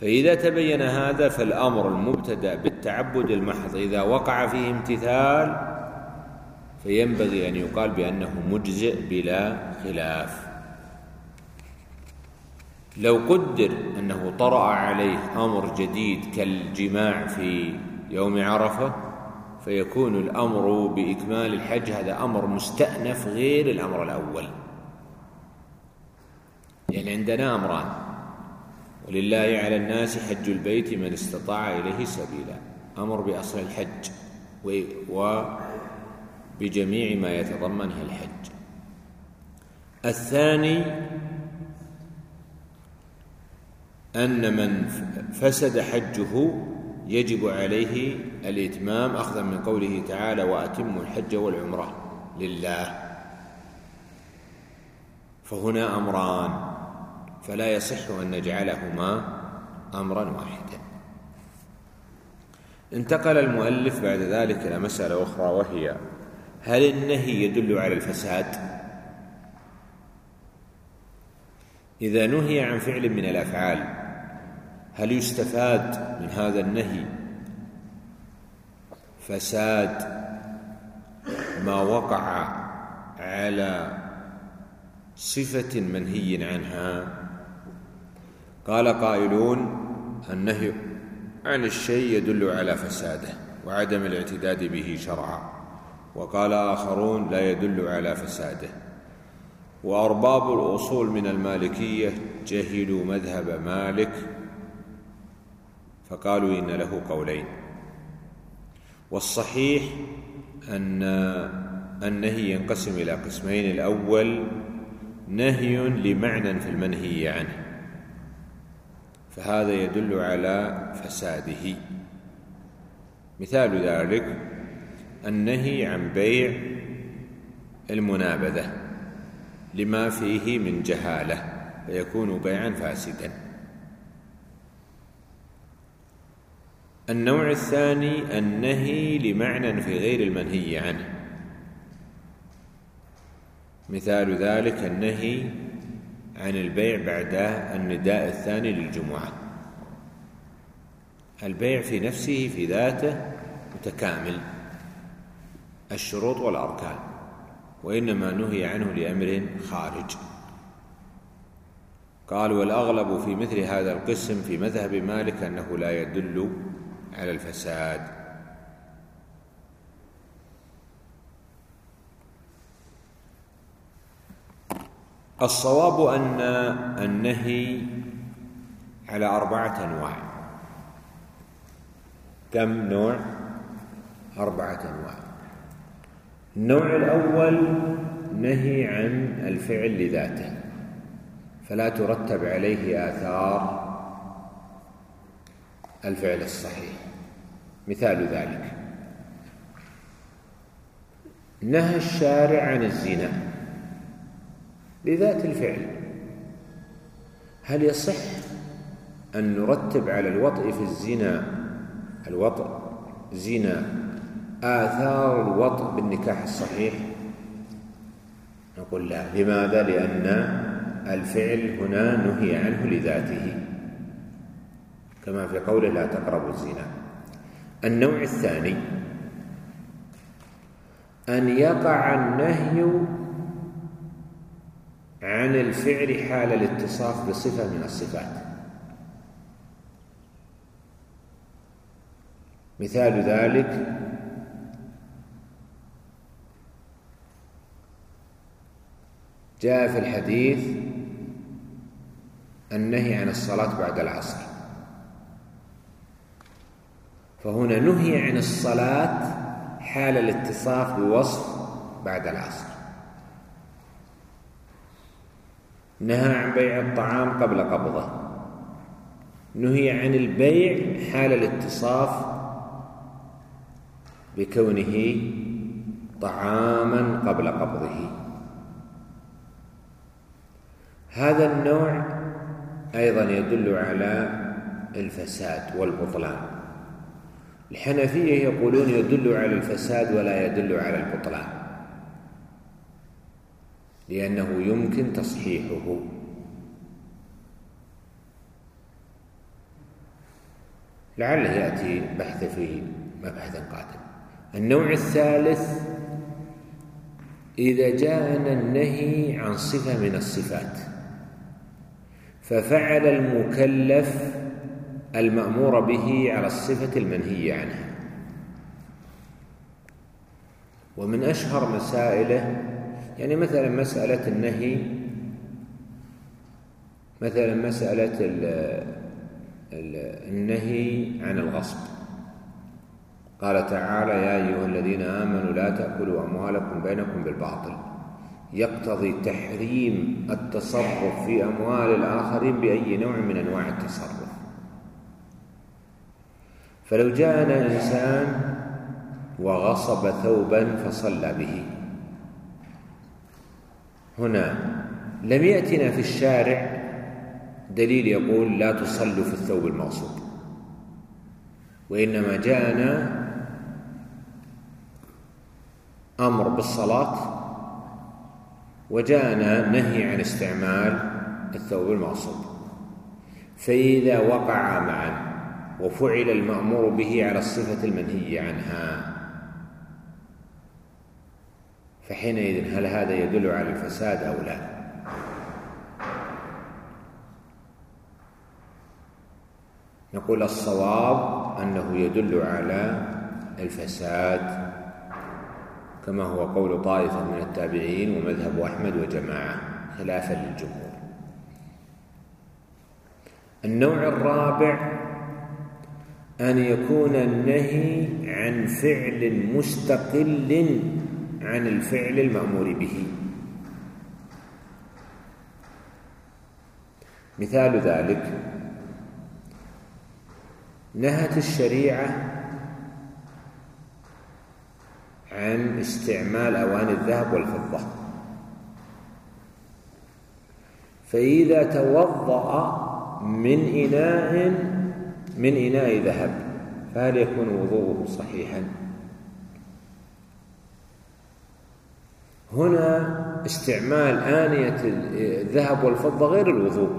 فإذا تبين هذا فالأمر المبتدأ بالتعبد المحض إذا وقع فيه امتثال فينبغي أن يقال بأنه مجزئ بلا خلاف. لو قدر أنه طرأ عليه أمر جديد كالجماع في يوم عرفة فيكون الأمر بإكمال الحج هذا أمر مستأنف غير الأمر الأول. يعني عندنا أمران ولله على الناس حج البيت من استطاع إليه سبيلا. أمر بأصل الحج وبجميع ما يتضمنه الحج. الثاني أن من فسد حجه يجب عليه الإتمام أخذا من قوله تعالى وأتموا الحج والعمرة لله. فهنا أمران فلا يصح أن نجعلهما أمرا واحدا. انتقل المؤلف بعد ذلك إلى مسألة أخرى وهي هل النهي يدل على الفساد؟ إذا نهي عن فعل من الأفعال هل يستفاد من هذا النهي؟ فساد ما وقع على صفة منهي عنها. قال قائلون النهي عن الشيء يدل على فساده وعدم الاعتداد به شرعا. وقال آخرون لا يدل على فساده. وأرباب الأصول من المالكية جهلوا مذهب مالك فقالوا إن له قولين. والصحيح أن النهي ينقسم إلى قسمين. الأول نهي لمعنى في المنهي عنه فهذا يدل على فساده. مثال ذلك النهي عن بيع المنابذة لما فيه من جهالة فيكون بيعا فاسدا. النوع الثاني النهي لمعنى في غير المنهي عنه. مثال ذلك النهي عن البيع بعد النداء الثاني للجمعة. البيع في نفسه في ذاته متكامل. الشروط والأركان وإنما نهي عنه لأمر خارج. قال والأغلب في مثل هذا القسم في مذهب مالك أنه لا يدل على الفساد. الصواب أن النهي على أربعة أنواع. كم نوع؟ أربعة أنواع. النوع الأول نهي عن الفعل لذاته فلا ترتب عليه آثار الفعل الصحيح. مثال ذلك. نهى الشارع عن الزنا لذات الفعل. هل يصح أن نرتب على الوطء في الزنا؟ الوطء زنا آثار الوطء بالنكاح الصحيح؟ نقول لا. لماذا؟ لأن الفعل هنا نهي عنه لذاته. كما في قوله لا تقربوا الزنا. النوع الثاني أن يقع النهي عن الفعل حال الاتصاف بصفة من الصفات. مثال ذلك جاء في الحديث النهي عن الصلاة بعد العصر. فهنا نهي عن الصلاة حال الاتصاف بوصف بعد العصر. نهى عن بيع الطعام قبل قبضه. نهي عن البيع حال الاتصاف بكونه طعاما قبل قبضه. هذا النوع أيضا يدل على الفساد والبطلان. الحنفية يقولون يدل على الفساد ولا يدل على البطلان. لأنه يمكن تصحيحه. لعله يأتي بحث في مبحث قادم النوع الثالث إذا جاءنا النهي عن صفة من الصفات ففعل المكلف المأمور به على الصفة المنهي عنها. ومن أشهر مسائله يعني مثلا مسألة النهي مثلا مسألة النهي عن الغصب. قال تعالى يا أيها الذين آمنوا لا تأكلوا أموالكم بينكم بالباطل. يقتضي تحريم التصرف في أموال الآخرين بأي نوع من أنواع التصرف. فلو جاءنا إنسان وغصب ثوبا فصلى به. هنا لم يأتنا في الشارع دليل يقول لا تصلوا في الثوب المغصوب وإنما جاءنا أمر بالصلاة وجاءنا نهي عن استعمال الثوب المغصوب. فإذا وقع معا وفعل المأمور به على الصفة المنهي عنها. فحينئذ هل هذا يدل على الفساد أو لا؟ نقول الصواب أنه يدل على الفساد كما هو قول طائفة من التابعين ومذهب أحمد وجماعة خلافا للجمهور. النوع الرابع أن يكون النهي عن فعل مستقل عن الفعل المأمور به. مثال ذلك نهت الشريعة عن استعمال أواني الذهب والفضة. فإذا توضأ من إناء من إناء ذهب فهل يكون وضوءه صحيحا. هنا استعمال آنية الذهب والفضة غير الوضوء.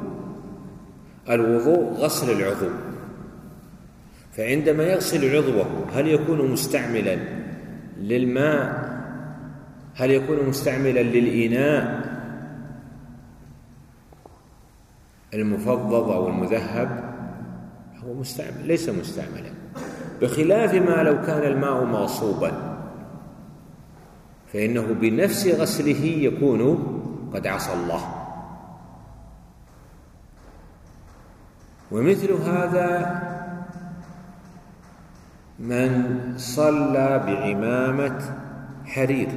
الوضوء غسل العضو. فعندما يغسل عضوه هل يكون مستعملا للماء؟ هل يكون مستعملا للإناء؟ المفضض أو المذهب؟ هو مستعمل ليس مستعملا. بخلاف ما لو كان الماء مغصوبا فإنه بنفس غسله يكون قد عصى الله. ومثل هذا من صلى بعمامة حرير.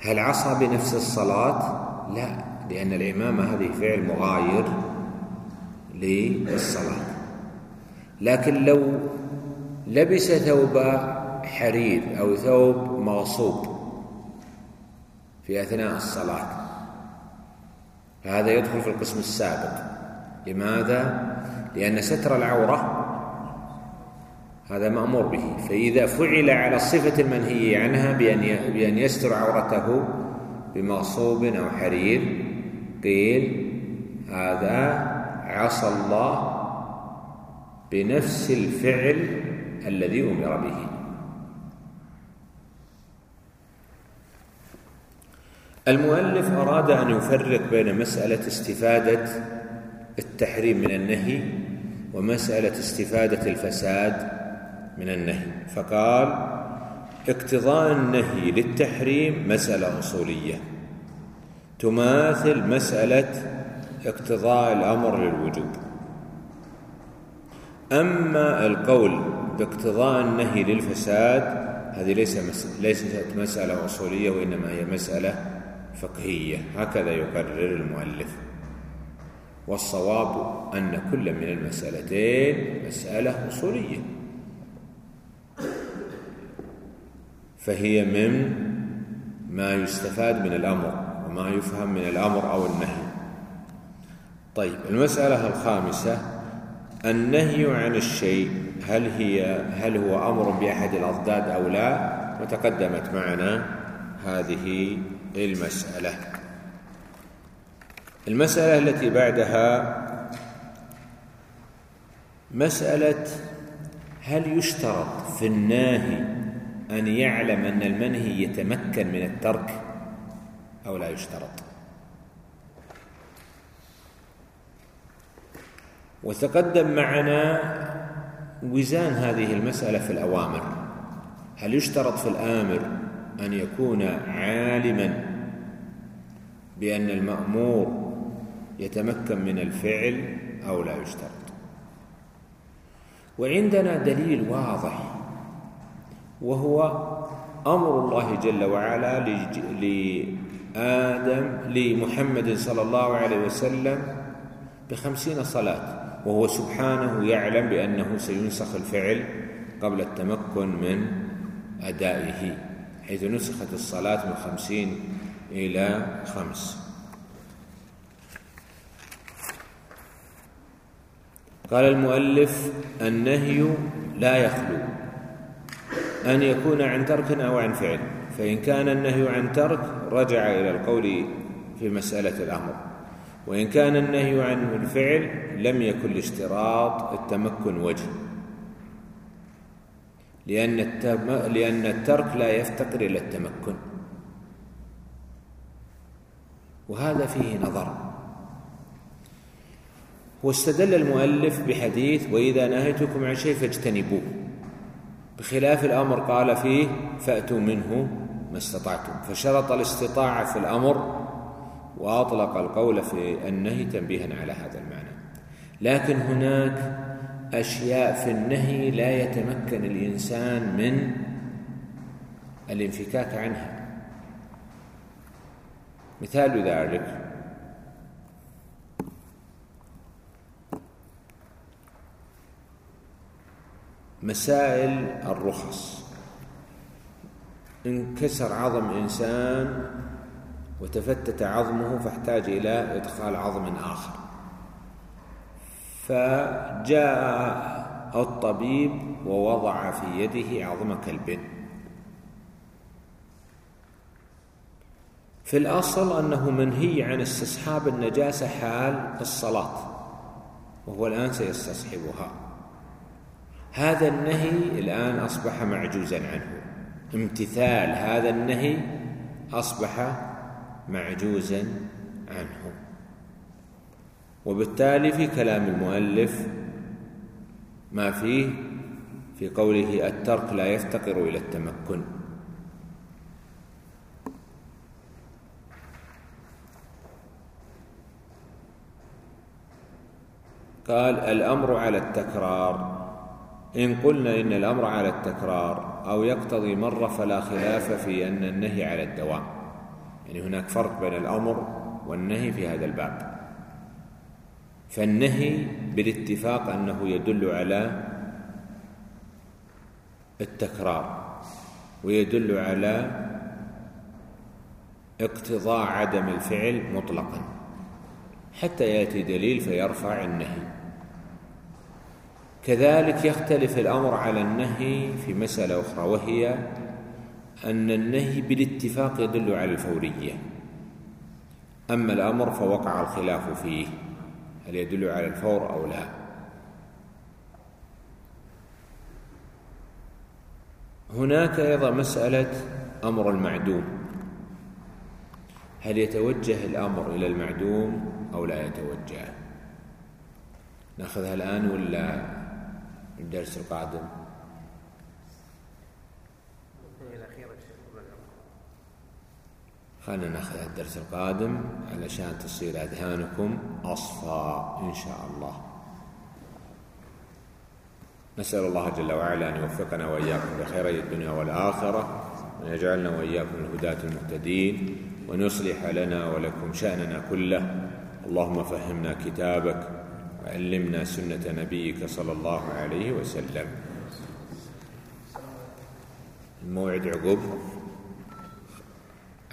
هل عصى بنفس الصلاة؟ لا لأن العمامة هذه فعل مغاير. للصلاة. لكن لو لبس ثوب حرير أو ثوب مغصوب في أثناء الصلاة فهذا يدخل في القسم السابق. لماذا؟ لأن ستر العورة هذا مأمور به. فإذا فعل على الصفة المنهي عنها بأن بأن يستر عورته بمغصوب أو حرير قيل هذا عصى الله بنفس الفعل الذي أمر به. المؤلف أراد أن يفرق بين مسألة استفادة التحريم من النهي ومسألة استفادة الفساد من النهي. فقال اقتضاء النهي للتحريم مسألة أصولية. تماثل مسألة اقتضاء الأمر للوجوب. أما القول باقتضاء النهي للفساد هذه ليس ليست مسألة أصولية وإنما هي مسألة فقهية. هكذا يقرر المؤلف. والصواب أن كل من المسألتين مسألة أصولية. فهي من ما يستفاد من الأمر وما يفهم من الأمر أو النهي. طيب المسألة الخامسة النهي عن الشيء هل هي هل هو أمر بأحد الأضداد أو لا؟ وتقدمت معنا هذه المسألة. المسألة التي بعدها مسألة هل يشترط في الناهي أن يعلم أن المنهي يتمكن من الترك أو لا يشترط؟ وتقدم معنا وزان هذه المسألة في الأوامر. هل يشترط في الآمر أن يكون عالما بأن المأمور يتمكن من الفعل أو لا يشترط؟ وعندنا دليل واضح وهو أمر الله جل وعلا لآدم لمحمد صلى الله عليه وسلم بخمسين صلاة. وهو سبحانه يعلم بأنه سينسخ الفعل قبل التمكن من أدائه حيث نسخت الصلاة من خمسين إلى خمس. قال المؤلف النهي لا يخلو. أن يكون عن ترك أو عن فعل. فإن كان النهي عن ترك رجع إلى القول في مسألة الأمر. وإن كان النهي عن الفعل لم يكن لاشتراط التمكن وجه. لأن, التم... لأن الترك لا يفتقر إلى التمكن. وهذا فيه نظر. واستدل المؤلف بحديث وإذا نهيتكم عن شيء فاجتنبوه. بخلاف الأمر قال فيه فأتوا منه ما استطعتم. فشرط الاستطاعة في الأمر وأطلق القول في النهي تنبيها على هذا المعنى. لكن هناك أشياء في النهي لا يتمكن الإنسان من الانفكاك عنها. مثال ذلك مسائل الرخص. انكسر عظم إنسان وتفتت عظمه فاحتاج إلى إدخال عظم آخر. فجاء الطبيب ووضع في يده عظم كلب. في الأصل أنه منهي عن استصحاب النجاسة حال الصلاة وهو الآن سيستصحبها. هذا النهي الآن أصبح معجوزا عنه. امتثال هذا النهي أصبح معجوزا عنه. وبالتالي في كلام المؤلف ما فيه في قوله الترك لا يفتقر إلى التمكن. قال الأمر على التكرار. إن قلنا إن الأمر على التكرار أو يقتضي مرة فلا خلاف في أن النهي على الدوام. يعني هناك فرق بين الأمر والنهي في هذا الباب. فالنهي بالاتفاق أنه يدل على التكرار ويدل على اقتضاء عدم الفعل مطلقا. حتى يأتي دليل فيرفع النهي. كذلك يختلف الأمر على النهي في مسألة أخرى وهي أن النهي بالاتفاق يدل على الفورية. أما الأمر فوقع الخلاف فيه هل يدل على الفور أو لا؟ هناك أيضا مسألة أمر المعدوم. هل يتوجه الأمر إلى المعدوم أو لا يتوجه؟ نأخذها الآن ولا الدرس القادم؟ خلنا ناخذ الدرس القادم علشان تصير أذهانكم أصفى إن شاء الله. نسأل الله جل وعلا أن يوفقنا وإياكم بخيري الدنيا والآخرة وأن يجعلنا وإياكم الهداة المهتدين وأن يصلح لنا ولكم شأننا كله. اللهم فهمنا كتابك وعلمنا سنة نبيك صلى الله عليه وسلم. الموعد عقب.